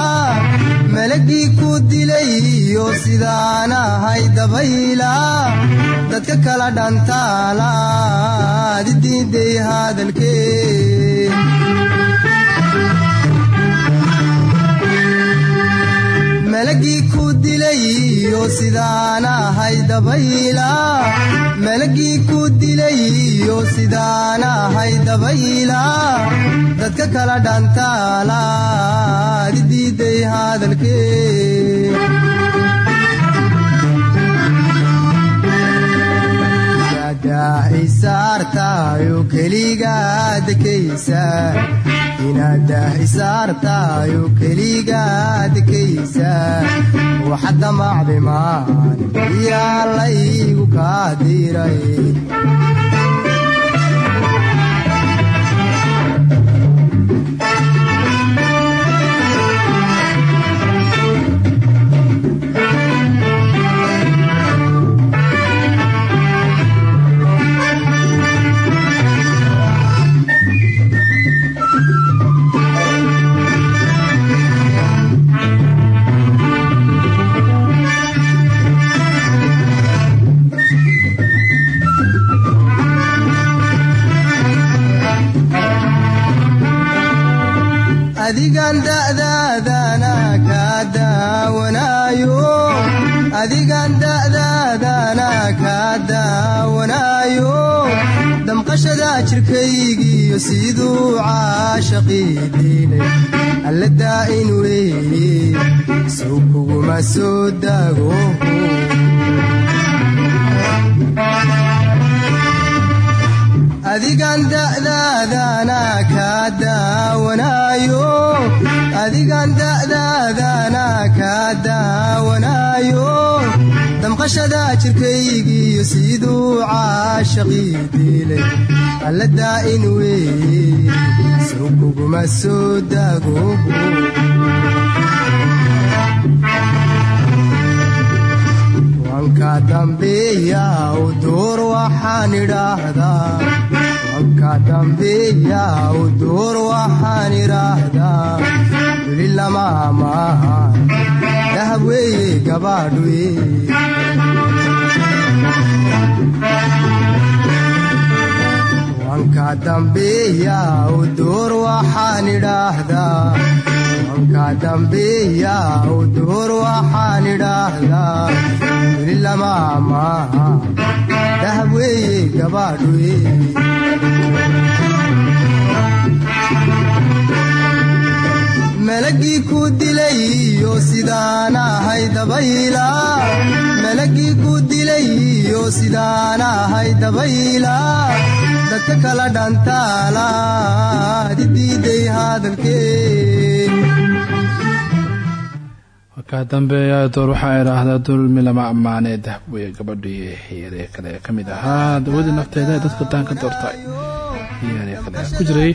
malagii ku dilayo sidaan ahay dabayla. Dadka kala dhantaalaad diiday hadalkee malagii ku dilayo sidaan ahay dabayla. Malagii ku dilayo sidaan ahay dabayla. Dadka kala dhantaalaad diiday hadalkee isaartayo keligaa dekaysa inadah isaartayo keligaa dekaysa waxa damacday maan yaa laygu kaa diray adigan da'daadana kaa daawanaayo damqashada jirkaygiiyo siduu caashaqii diinay alla daa'in weeye sow soo daago adigan da'daadana kaa daawanaayo damqashada jirkaygiiyo siduu caashaqii diilay alla daa'in weeye sow kuguma soo daago. Wanka dambiya u duur waxaan idhaahdaa wanka dambiya u duur waxaan idhaahdaa weli lama maahan dahab weeye gabaadh weye wanka dambiya u duur waxaan idhaahdaa wanka dambiya u duur waxaan idhaahdaa weli lama maaha dahab weeye gabaadh weye malagii ku dilayo sidaan ahay dabayla malagii ku dilayo sidaan ahay dabayla dadka kala dhantaalaad diiday hadalkee markaa dambe door waxaa idhaahdaa dulmi lama ammaanee dahbweye gabadhii xiyaree kale ee ka mid ahaa. Dawadii nafteeda ee dadka daanka doortay. Xiyaree kale ku jiray.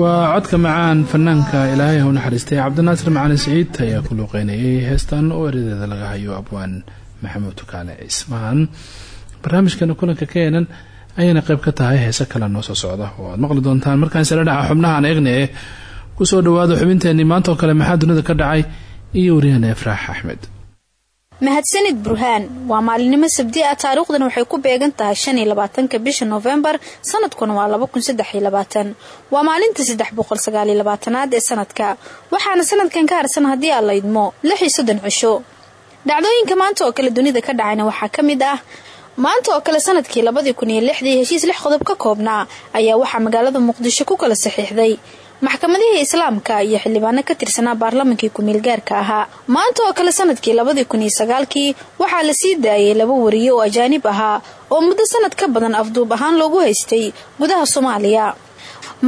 Waa codka macaan fanaanka ilaahay u naxariistay cabdinaasir macalin siciid ayaa ku luuqeynayay heestan oo eradeeda laga hayo abwaan maxamuud tukaale cismaan. Barnaamijkana kulanka keenan ayayna qayb ka tahay heese kale noo soo socda. Oo aad maqli doontaan markaan sala dhaca xubnahaan eegna ee ku soo dhawaado xubinteenii maanta oo kale maxaa dunida ka dhacay iyo wariyahana efraax axmed. Mahadsanid burhaan waa maalinimo sabdi ah. Taariikhdan waxay ku beegan tahay shan iyo labaatanka bisha noofembar sanadkuna waa laba kun saddex iyo labaatan. Waa maalinta saddex boqol sagaal labaatanaad ee sanadka waxaana sanadkan ka harsan haddii aan la idmo lix iyo soddon cisho dhacdooyinka maanta oo kale dunida ka dhacayna waxaa ka mid ah. Maanta oo kale sannadkii labadii kun iyo lixdii heshiis lix qodob ka koobnaa ayaa waxaa magaalada muqdisho ku kala saxiixday maxkamadihii islaamka iyo xildhibaano ka tirsanaa baarlamankii ku-meel gaarka ahaa. Maanta oo kale sannadkii labadii kun iyo sagaalkii waxaa la sii daayay laba wariye oo ajaanib ahaa oo muddo sanad ka badan afduub ahaan loogu haystay gudaha soomaaliya.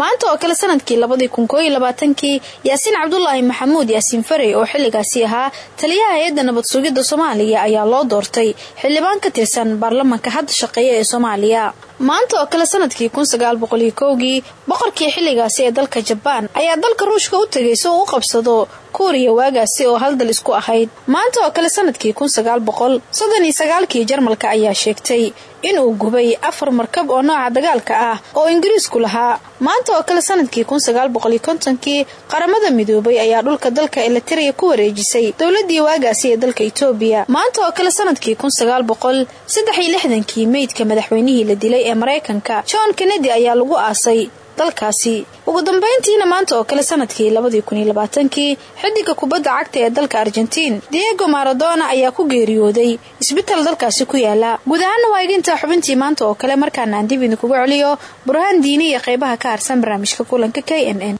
Maanta oo kale sannadkii labadii kun koo iyo labaatankii yaasiin cabdulaahi maxamuud yaasiin farey oo xilligaasi ahaa taliyaha hay'adda nabad sugidda soomaaliya ayaa loo doortay xildhibaan ka tirsan baarlamanka hadda shaqeeya ee soomaaliya maanta oo kale sannadkii kun sagaal boqol iyo kowgii boqorkii xilligaasi ee dalka jabaan ayaa dalka ruushka u tegay si uu u qabsado kuuriya waagaasi oo hal dal isku ahayd. Maanta oo kale sannadkii kun sagaal boqol soddon iyo jarmalka ayaa sheegtay inuu gubay afar markab oo nooca dagaalka ah oo ingiriisku lahaa. Maanta oo kale sannadkii kun sagaal boqol iyo kontonkii qaramada midoobay ayaa dhulka dalka elitariya ku wareejisay dowladii waagaasi ee dalka etoobiya maanta oo kale sannadkii kun sagaal boqol saddex lixdankii meydka madaxweynihii la dilay ee maraykanka. John kennedy ayaa lagu aasay dalkaasi. Ugu dambeyntiina maanta oo kale sannadkii labadii kun iyo labaatankii xidiga kubadda cagta ee dalka argentiin diego maradona ayaa ku geeriyooday. Isbital dalkaasi ku yaalla. Guud ahaana waa igintaa xubintii maanta oo kale markaana aan dib idinkugu celiyo burhaan diini iyo qeybaha ka harsan barnaamijka kulanka k n n.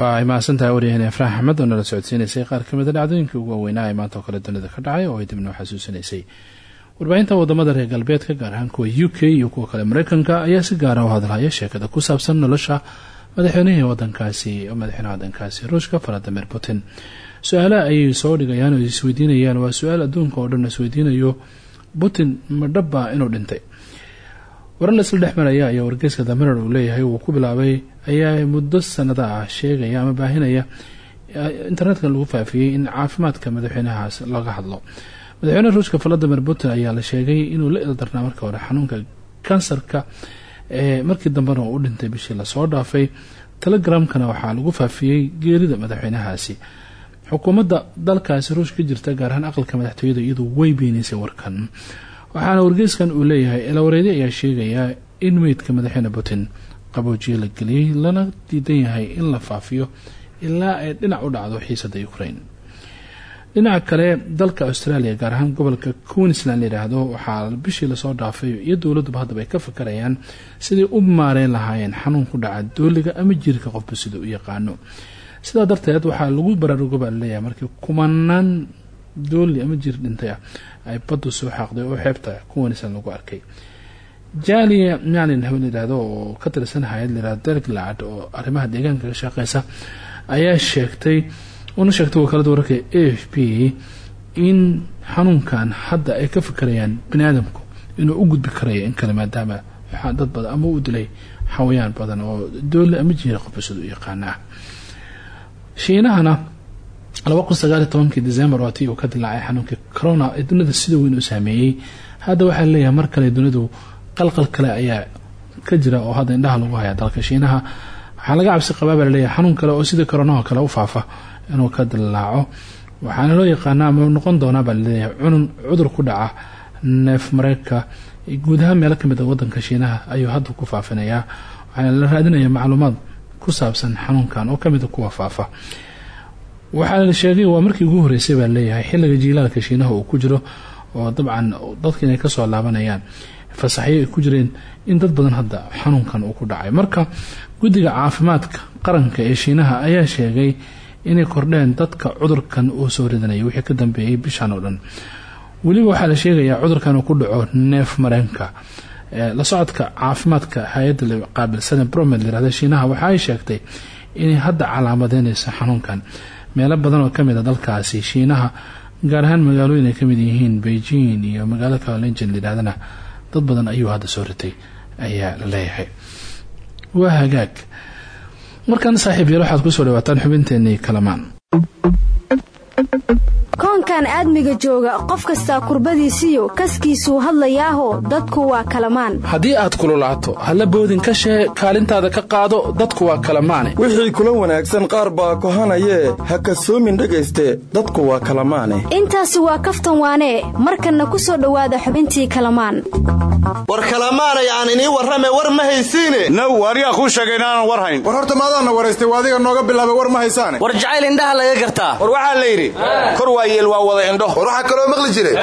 Waa ay mahadsantahay waryaheen efraax axmed oo nala socodsiinaysay qaar kamida dhacdooyinkii ugu waaweynaa ee maanta oo kale dunida ka dhacay oo ay dibnoo xasuusinaysay warbaahinta waddamada reer galbeedka gaar ahaan kuwa u k iyo kuwa kale mareykanka ayaa si gaara u hadlaya sheekada ku saabsan nolosha madaxweynihii wadankaasi madaxweynaha wadankaasi ruushka valadimir putin. Su'aalaha ayay soo dhigayaan oo isweydiinayaan waa su'aal adduunka oo dhan isweydiinayo putin ma dhaba inuu dhintay. Warar laisla dhex maraya ayaa wargeyska damirar uu leeyahay uu ku bilaabay ayaa muddo sanada ah sheegaya ama baahinaya internetka lagu faafiyey in caafimaadka madaxweynahaas laga hadlo madaxweyne ruushka valadimir putin ayaa la sheegay inuu la ildarnaa marka hore xanuunka kansarka ee markii dambena u dhintay bishii la soo dhaafay. Telegramkana waxaa lagu faafiyey geerida madaxweynahaasi. Xukuumadda dalkaasi ruushka ka jirta gaar ahaan aqalka madaxtooyada iyadoo way beenaysay warkan. Waxaana wargeyskan uu leeyahay ilawareedi ayaa sheegaya in meydka madaxweyne putin qaboojiye la geliyey lana diidan yahay in la faafiyo ilaa ay dhinac u dhacdo xiisada ukraine dhinaca kale dalka australia gaar ahaan gobolka queensland layidhaahdo waxaa bishii la soo dhaafay iyo dowladuba haddaba ay ka fakarayaan sidai u maareyn lahaayeen xanuun ku dhaca dooliga ama jiirka qofba sida u yaqaano. Sidaa darteed waxaa lagu baraarugo baa la leeyahay markii kumanaan dooli ama jiir dhintay ah ay baddu soo xaaqday oo xeebta queensland lagu arkay. Jalia malin hawen layidhaahdo oo ka tirsan hay'ad layihahdo derglad oo arrimaha deegaanka ka shaqeysa ayaa sheegtay una sheegtay wakaalada wararka a f p in xanuunkan hadda ay ka fikirayaan bani aadamku inuu u gudbi karaya in kale maadaama dad badan ama u dilay xawayaan badan oo doole ama jiira qofbasada u yaqaana ah shiinahana laba kun sagaaliyo tobankii december waa uu ka dilaacay xanuunkii corona. Ee dunida sida weyn u saameeyey. Hadda waxaa leeyahay mar kale dunidu qalqal kale ayaa ka jira oo hadda indhaha lagu hayaa dalka. Shiinaha waxaa laga cabsi qabaa baa la leeyahay xanuun kale oo sida coronaha kale u faafa inuu ka dilaaco waxaana loo yaqaana ama noqon doonaa baa cunun cudur ku dhaca neef mareegka guud ahaan meelo ka mid a wadanka shiinaha ayuu hadda ku faafinayaa. Waxaana la raadinaya macluumaad ku saabsan xanuunkan oo kamida kuwa faafa. Waxaa la sheegay waa markii ugu horeysay baa la leeyahay xilliga jiilaalka shiinaha uu ku jiro oo dabcan dadka inay ka soo laabanayaan. Fasaxyo ku jireen in dad badan hadda xanuunkan uu ku dhacay. Marka guddiga caafimaadka qaranka ee shiinaha ayaa sheegay inay kordheen dadka cudurkan uu soo ridanaya wixii ka dambeeyay bishan oo dhan. Weliba waxaa la sheegayaa cudurkan uu ku dhaco neef mareenka. La socodka caafimaadka hay'adda qaabilsane bromed layirahda shiinaha waxa ay sheegtay inay hadda calaamadeynayso xanuunkan. Meelo badan oo ka mid a dalkaasi shiinaha gaar ahaan magaalooyin ay ka mid yihiin beijing iyo magaalo kalenjin layidhahdana dad badan ayuu hadda soo ritay ayaa la leeyahay. Waa hagaag markan saaxiib yael waxaad ku soo dhawaataan xubinteenii kalamaan koonkan aadmiga jooga qof kastaa kurbadiisiyo kaskiisuu hadlayaaho dadku waa kalamaan. Haddii aad kululaato halla boodin ka shee kaalintaada ka qaado dadku waa kalamaane. Wixii kula wanaagsan qaar baa kohanayee ha kasoomin dhegayste dadku waa kalamaane. Intaasi waa kaftan waanee markanna ku soo dhowaada xubintii kalamaan. War kalamaanay aan inii warrame war ma haysiine. Naw anigaa kuu sheegay inaanan war hayn. War horta maadaanna waraystay waa adiga nooga bilaabay war ma haysaane. War jacayl indhaha laga gartaa. War waxaa la yidhi kor waa wada indho. War waxaa kaloo maqli jiray.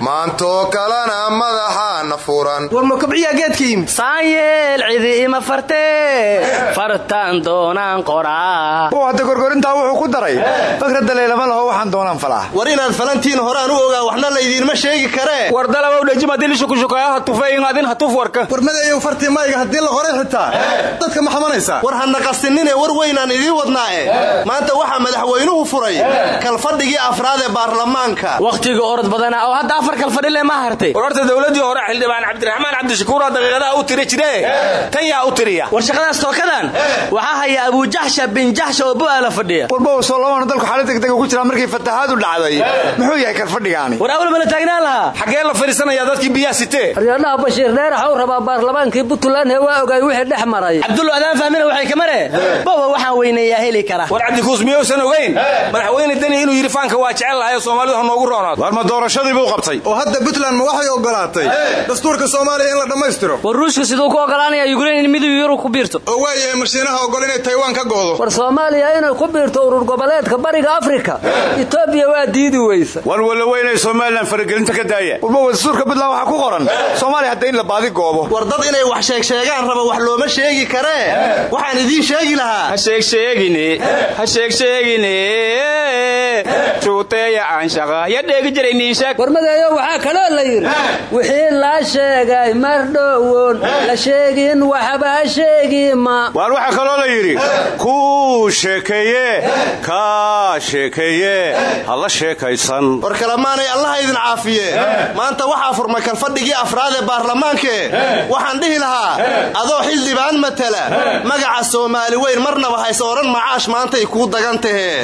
Maantoo kalena madaxaana furan. War ma kobciyaa geedka yimid? Saanyeel cidi ima fartee fartaan doonaan qoraa. Uu hadda gorgorintaa wuxuu ku daray. Fakradda leylama laho waxaan doonaan falaa. War inaad falantiin horaan u ogaa waxna laydiinma sheegi karee war dalabow dhejima dilishukushukayaa ha tufeyin adin ha tuf warka. War madeeyow fartii mayga haddii la qoray xitaa. Dadka ma xamanaysaa war hana qasinine war weynaan idiin wadnaae. Maanta waxaa madaxweynuhu furay. Kalfadhigii afraad ee baarlamaanka wakhtiga orod badana oo hadda afar kalfadhile ma hartay. War horta dowladdii hore xildhibaan cabdiraxmaan cabdishakuura daqiiqadaha u tiri jire tan yaa u tiriya. War shaqadaas tookadan waxaa haya abuujaxsha bin jaxsha oo bu'aala fadhiya. Warbow soo labana dalku xaalad degdega ku jira markii fatahaadu dhacday. Muxuu yahay kalfadhigaani war awla mala taagnaan lahaa. Xaggee la fadhiisanayaa dadkii biyaha sitee? Aryadhaha bashiir dheer waxau rabaa baarlamaankii puntland hee waa ogaay wixii dhex maray. Cabdullo adaan fahmina waxay ka mare bowa waxaan weyneeyaa heli kara. War cabdikuus miyuusan ogayn madaxweyne deni inuu yidhi faanka waa jecel lahay oo soomaalidu ha noogu roonaado war ma doorashadii buu qabtay? Oo hadda puntland ma waxay ogolaatay dastuurka soomaaliya in la dhammaystiro? War ruushka siduu ku ogolaanaya yukrain in midowga yurub ku biirto. Oo waayahay mashiinaha ogol inay taywan ka goodo. War soomaaliya inay ku biirto urur goboleedka bariga afrika. Etoobiya waa diidi weysa. War walla weynay somalilan faragelinta ka daaya warbow dastuurka puntland waxaa ku qoran. Soomaaliya hadda in la baadi goobo. War dad inay wax sheegsheegaan raba wax looma sheegi karee waxaan idiin sheegi lahaa. Ha sheegsheegine ha sheegsheegine warmadeeyo waxaa kaloo la yidhi wixii la sheegay mar dhowoon la sheegin waxba sheegima waar waxaa kaloo la yidhi kuu sheekeeye kaa sheekeeye ha la sheekaysan. War kalamaanay allaha idin caafiye. Maanta waxaa furmay kalfadhigii afraad ee baarlamaankee waxaan dhihi lahaa adoo xildhibaan matala magaca soomaali weyn marnaba hayse odhan macaash maantay kuu dagan tahee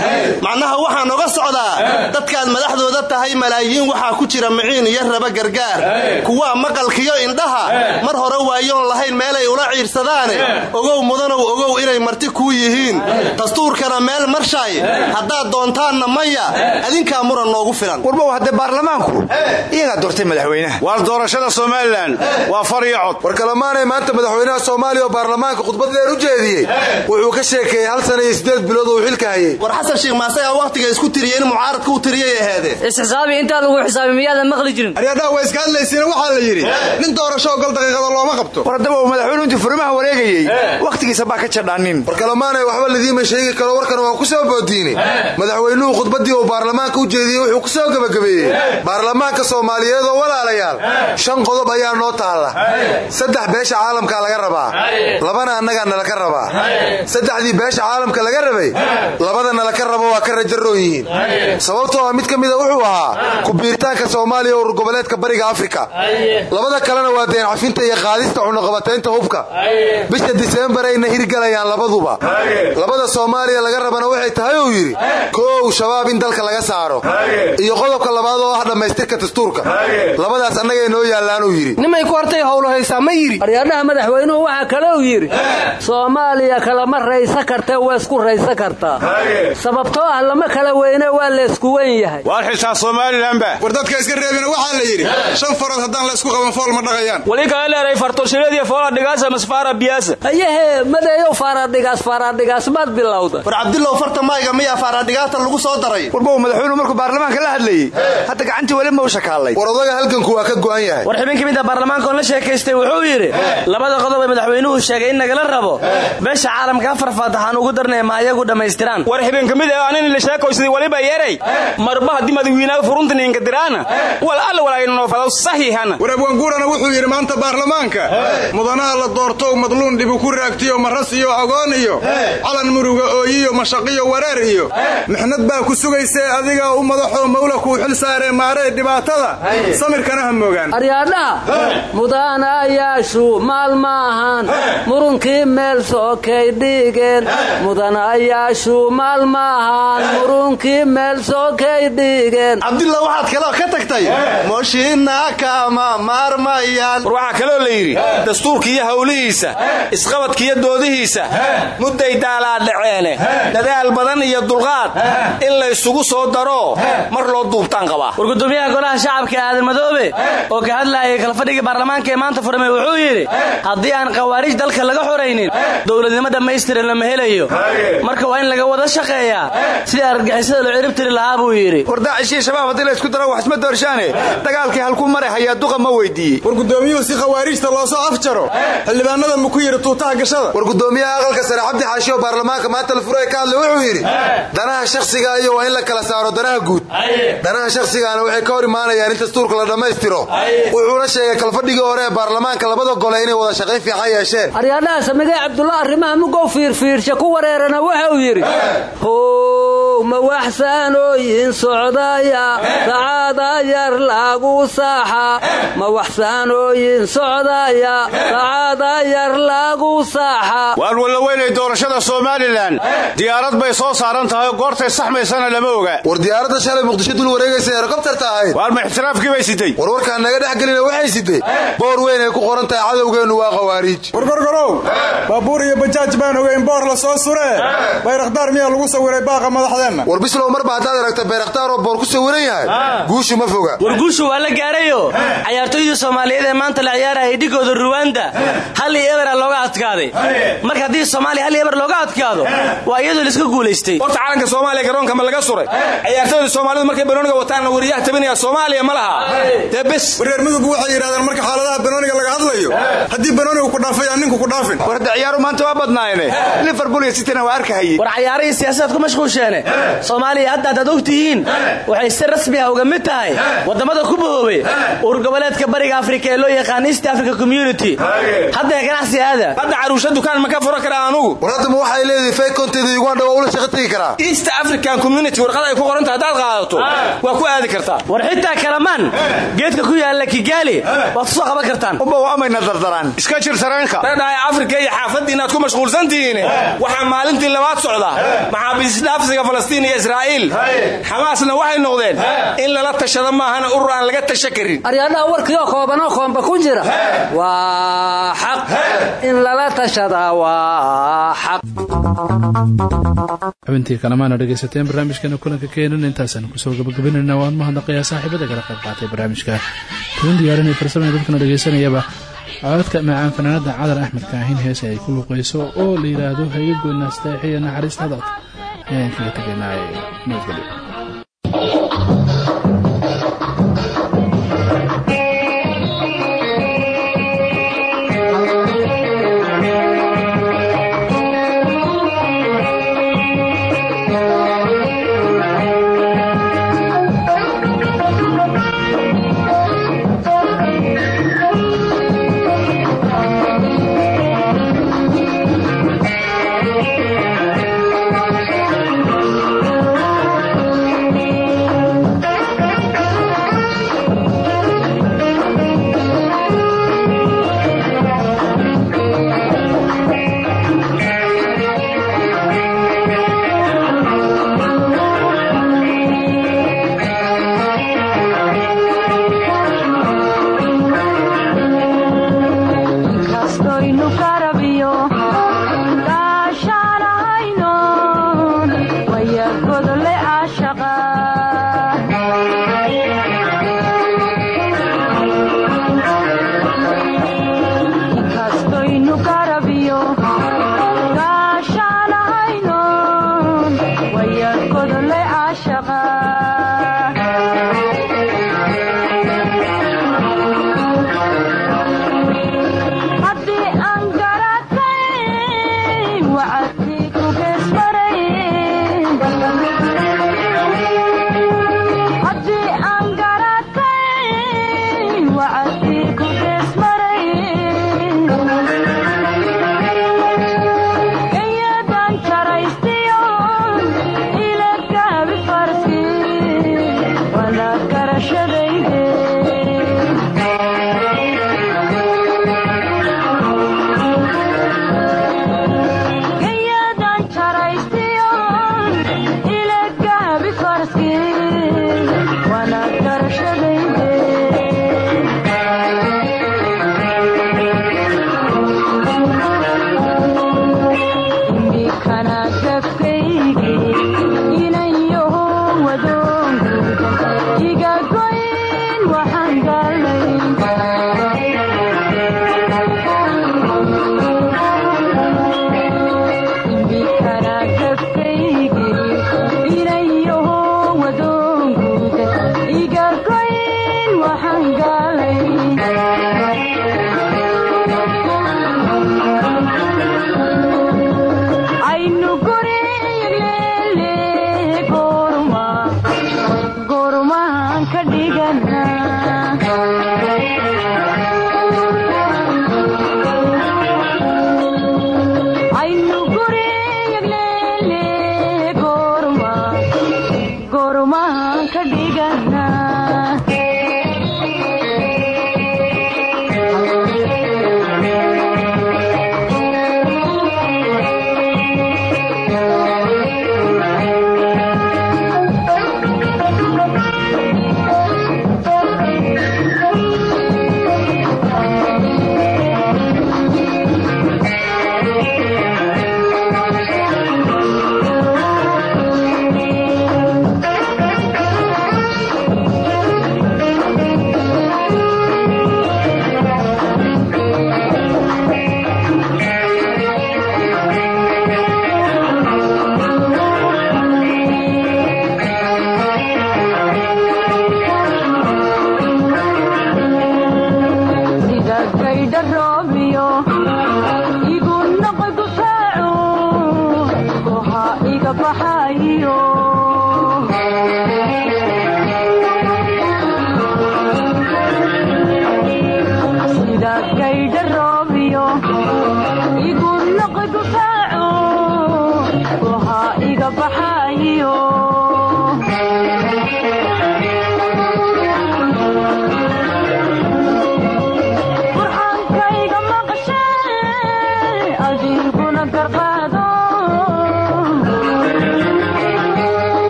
macnaha waxaan oga socdaa dadkaad madaxdooda tahay malaayiin waxaa ku jira miciin iyo raba gargaar. Kuwaa maqalkiyo indhaha. Mar hore waayoon lahayn meelay ula ciirsadaane ogow mudanow ogow inay marti kuu yihiin. Dastuurkana meel marshaay haddaad doontaanna maya adinkaa muran noogu filan. Warbow haddee baarlamaanku. Iyagaa doortay madaxweynaha. Waar doorashada somalilan? Waa far iyo cod. War kalamaanay maanta madaxweynaha soomaaliya oo baarlamaanka khudbad dheer u jeediyey. Wuxuu ka sheekeeyey hal sana iyo siddeed bilood uu xilka hayey war xasan sheekh maasagaa wakhtiga isku tiriye in mucaaradka tiriyay aheedee isxisaabi intaa lagu xisaabi miyaadan maqli jirin? Aryadhaha waa iska hadlaysiina waxaa la yidhi nin doorasho ogol daqiiqada looma qabto. War haddaba uu madaxweynu intuu furimaha wareegayey. Wakhtigiisa baa ka jadhaanin. War kalamaanay waxba ladiima sheegi karo warkan waa ku soo boodiine. Madaxweynuhu khudbaddii uu baarlamaanka u jeediyey wuxuu ku soo gebagabeeyey. Baarlamaanka soomaaliyeed oo walaalayaal shan qodob ayaa noo taalla. Saddex beesha caalamkaa laga rabaa. Labana annagaa nalaka rabaa. Saddexdii beesha caalamka laga rabay labada nalaka rabo waa ka rajaroon yihiin sababtoo ah mid ka mida wuxuu ahaa kubiiritaanka soomaaliya urur goboleedka bariga afrika. Labada kalena waa deen cafinta iyo qaadista cunuqabataynta hubka. Bisha diseembar ayna hirgalayaan labaduba. Labada soomaaliya laga rabana waxay tahay uu yidhi koow shabaab in dalka laga saaro. Iyo qodobka labaad oo ah dhammaystirka dastuurka. Labadaas annagay noo yaallaan uu yidhi. Nimay ku hortay howlo haysaa? Ma yidhi. Aryadhaha madaxweynuhu waxaa kale uu yidhi soomaaliya kalama raysa kartee waa isku raysa kartaa sababtoo ah lama kala weyne waa laysku wen yahay. Waar xitaa somalilanba war dadka iska reebina waxaa la yidhi shan farood haddaan la isku qaban fool ma dhaqayaan wali kala leeray fartoshireediyo foola dhigaasa masfaara biyaasa ayahee madeeyow faaraadhigaas faaraadhigaas maad bilowda. War cabdilow farta mayga miyaa faaraadhigaata lagu soo daray? Warbow madaxweynuhu markuu baarlamaanka la hadlayey hadda gacantii weli ma u shakaalay. War odaga halganku waa ka go'an yahay. War xubin ka mid a baarlamaanka oon la sheekaystay wuxuu yidhi labada qodob ee madaxweynuhu sheegay in nagala rabo beesha caalamka afar faataxaan ugu darnay ma ayagu dhammaystiraan. War xibin ka mid ah anin la sheekaysaday yeeray marba haddii madaxweynaha furunta ninka diraana. Wal alla walaayna noofado saxiixana war abwaanguurana wuxuu yidhi maanta baarlamaanka mudanaha la doorto madluun dhibu ku raagtiyo maras iyo agoon iyo calan muruga ooyiyo mashaqiyo wareer iyo mixnad baa ku sugaysee adiga u madaxoo mawla kuu xil saaree maaree dhibaatada. Samirkana ha moogaan. Aryaadhaha mudanayaashu maal maahan murunkii meel sookay dhigeen mudanayaashu maal maahan murunkii meel sookay dhigeen. Cabdilla waxaad kaloo ka tagtay mooshiina kama maarmayaan war waxaa kaloo la yidhi dastuurka iyo howlihiisa isqabadka iyo doodihiisa mudday daalaadhaceene dadaal badan iyo dulqaad in la ysugu soo daro mar loo duubtaan qabaa. War gudoomiyaha golaha shacabka aadan madoobe oo ka hadlaayay kalfadhigii baarlamaanka ee maanta furmay wuxuu yidhi haddii aan khawaarij dalka laga xoraynin dowladnimo dhammaystiran lama helayo. Marka waa in laga wada shaqeeyaa sidii argagixisada loo ciribtiri lahaa buu yidhi war daacishii shabaab haddii la isku daro wax isma doorshaane. Dagaalkii halkuu maray hayaa duqa ma weydiiyey. War gudoomiyuhu si khawaarijta loo soo afjaro. Xildhibaanada ma ku yidhi tuutaha gashada. War gudoomiyaha aqalka sare cabdi xaashi oo baarlamaanka maanta la furay ka hadlay wuxuu yidhi danaha shakhsiga iyo waa in la kala saaro danaha guud. Danaha shakhsigaana waxay ka hor imaanayaan in dastuurka la dhammaystiro wuxuuna sheegay kalfadhigii hore ee baarlamaanka labada gole inay wada shaqayn fiican yeesheen. Aryaadhaha samigay cabdulla arrimaha mugow fiirfiirsha ku wareerana wuxuu yidhi how ma waxsaanooyin socdaya sacaada yar lagu saaxa. Ma waxsaanooyin socdaya sacaada yar lagu saaxa. Waan walla weynay doorashada somalilan? Diyaarad bay soo saaran tahay goortay saxmaysana lama oga war diyaaradda shalay muqdisho dul wareegaysa helikobtarta ahayd. Waar ma ixtiraafkii bay sitay? War warkaan naga dhex gelina waxay sitay. Boor weyn ay ku qoran tahay cadowgeennu waa khawaariij. War gorgorow baabuur iyo bajaaj baan ogeyn boor la soo suree bayrakhtaar miyaa lagu sawiray baaqa madaxdeenna. War bislow marba haddaad aragta bayrakhtaar oo boor ku sawiran yahay. Guushu ma foga. War guushu waa la gaarayo. Cayaartooydii soomaaliyeed ee maanta la ciyaarayay dhigooda ruwanda hal iyo ebera looga adkaaday. Marka haddii soomaaliya hal iyo eber looga adkaado waa iyadoo laiska guulaystay. Horta calanka soomaaliya garoonka ma laga suray. Ciyaartooyda soomaalidu markay banooniga wataanna wariyaha tabinaya soomaaliya ma laha. Dee bes. Wareer mudug waxay yidhahdeen marka xaaladaha banooniga laga hadlayo haddii banoonigu ku dhaafay aan ninku ku dhaafin. War hadda ciyaaru maanta waa badnaayene liverpool iyo cityna waa arkahayey war cayaarihii siyaasaad ku mashquulsheene. Soomaaliya hadda haddaad og tihiin waxay si rasmi ah uga mid tahay waddamada ku bahoobay urur goboleedka bariga afrika ee loo yaqaan east africa community. Hadda ganacsi aada hadda caruusha dukaan ma ka fura karaa anugu? War haddama waxay leedahay faykonteeda uganda waa ula shaqo tegi karaa. East african community warqad ay ku qoranta haddaad qaadato. Waa ku aadi kartaa. War xitaa kalamaan geedka ku yaalla kigaali waad ku soo qaban kartaan. Uba waamayna dardaraan. Iska jir sareenka. Dhadhahay afrika iyo xaafadda inaad ku mashquulsan tihiin. Waxaa maalintii labaad socda maxaabiisdhaafsiga falastiin iyo israa'iil xamaasna waxay noqdeen. In lala tashado maahana urur aan laga tasha karin aryaadhaha warkiioo koobanoo koomba ku jira? Waa xaq. In lala tashadaa waa xaq. Xubintii kalemaana dhegaysateen barnaamijkeena kulanka keenan intaasaan ku soo gabagabanayna waan mahadnaqayaa saaxiibada kala qayb qaatay barnaamijka. Tuban diyaarinay farsamada dadkana dhegaysanayaba codadka macaan fanaanada cadar axmed kaahin heese ay ku luqayso oo la yidhaahdo haga goynaasteexiyo naxariista hadalka ayaan kaga tegaynaa nabadgelyo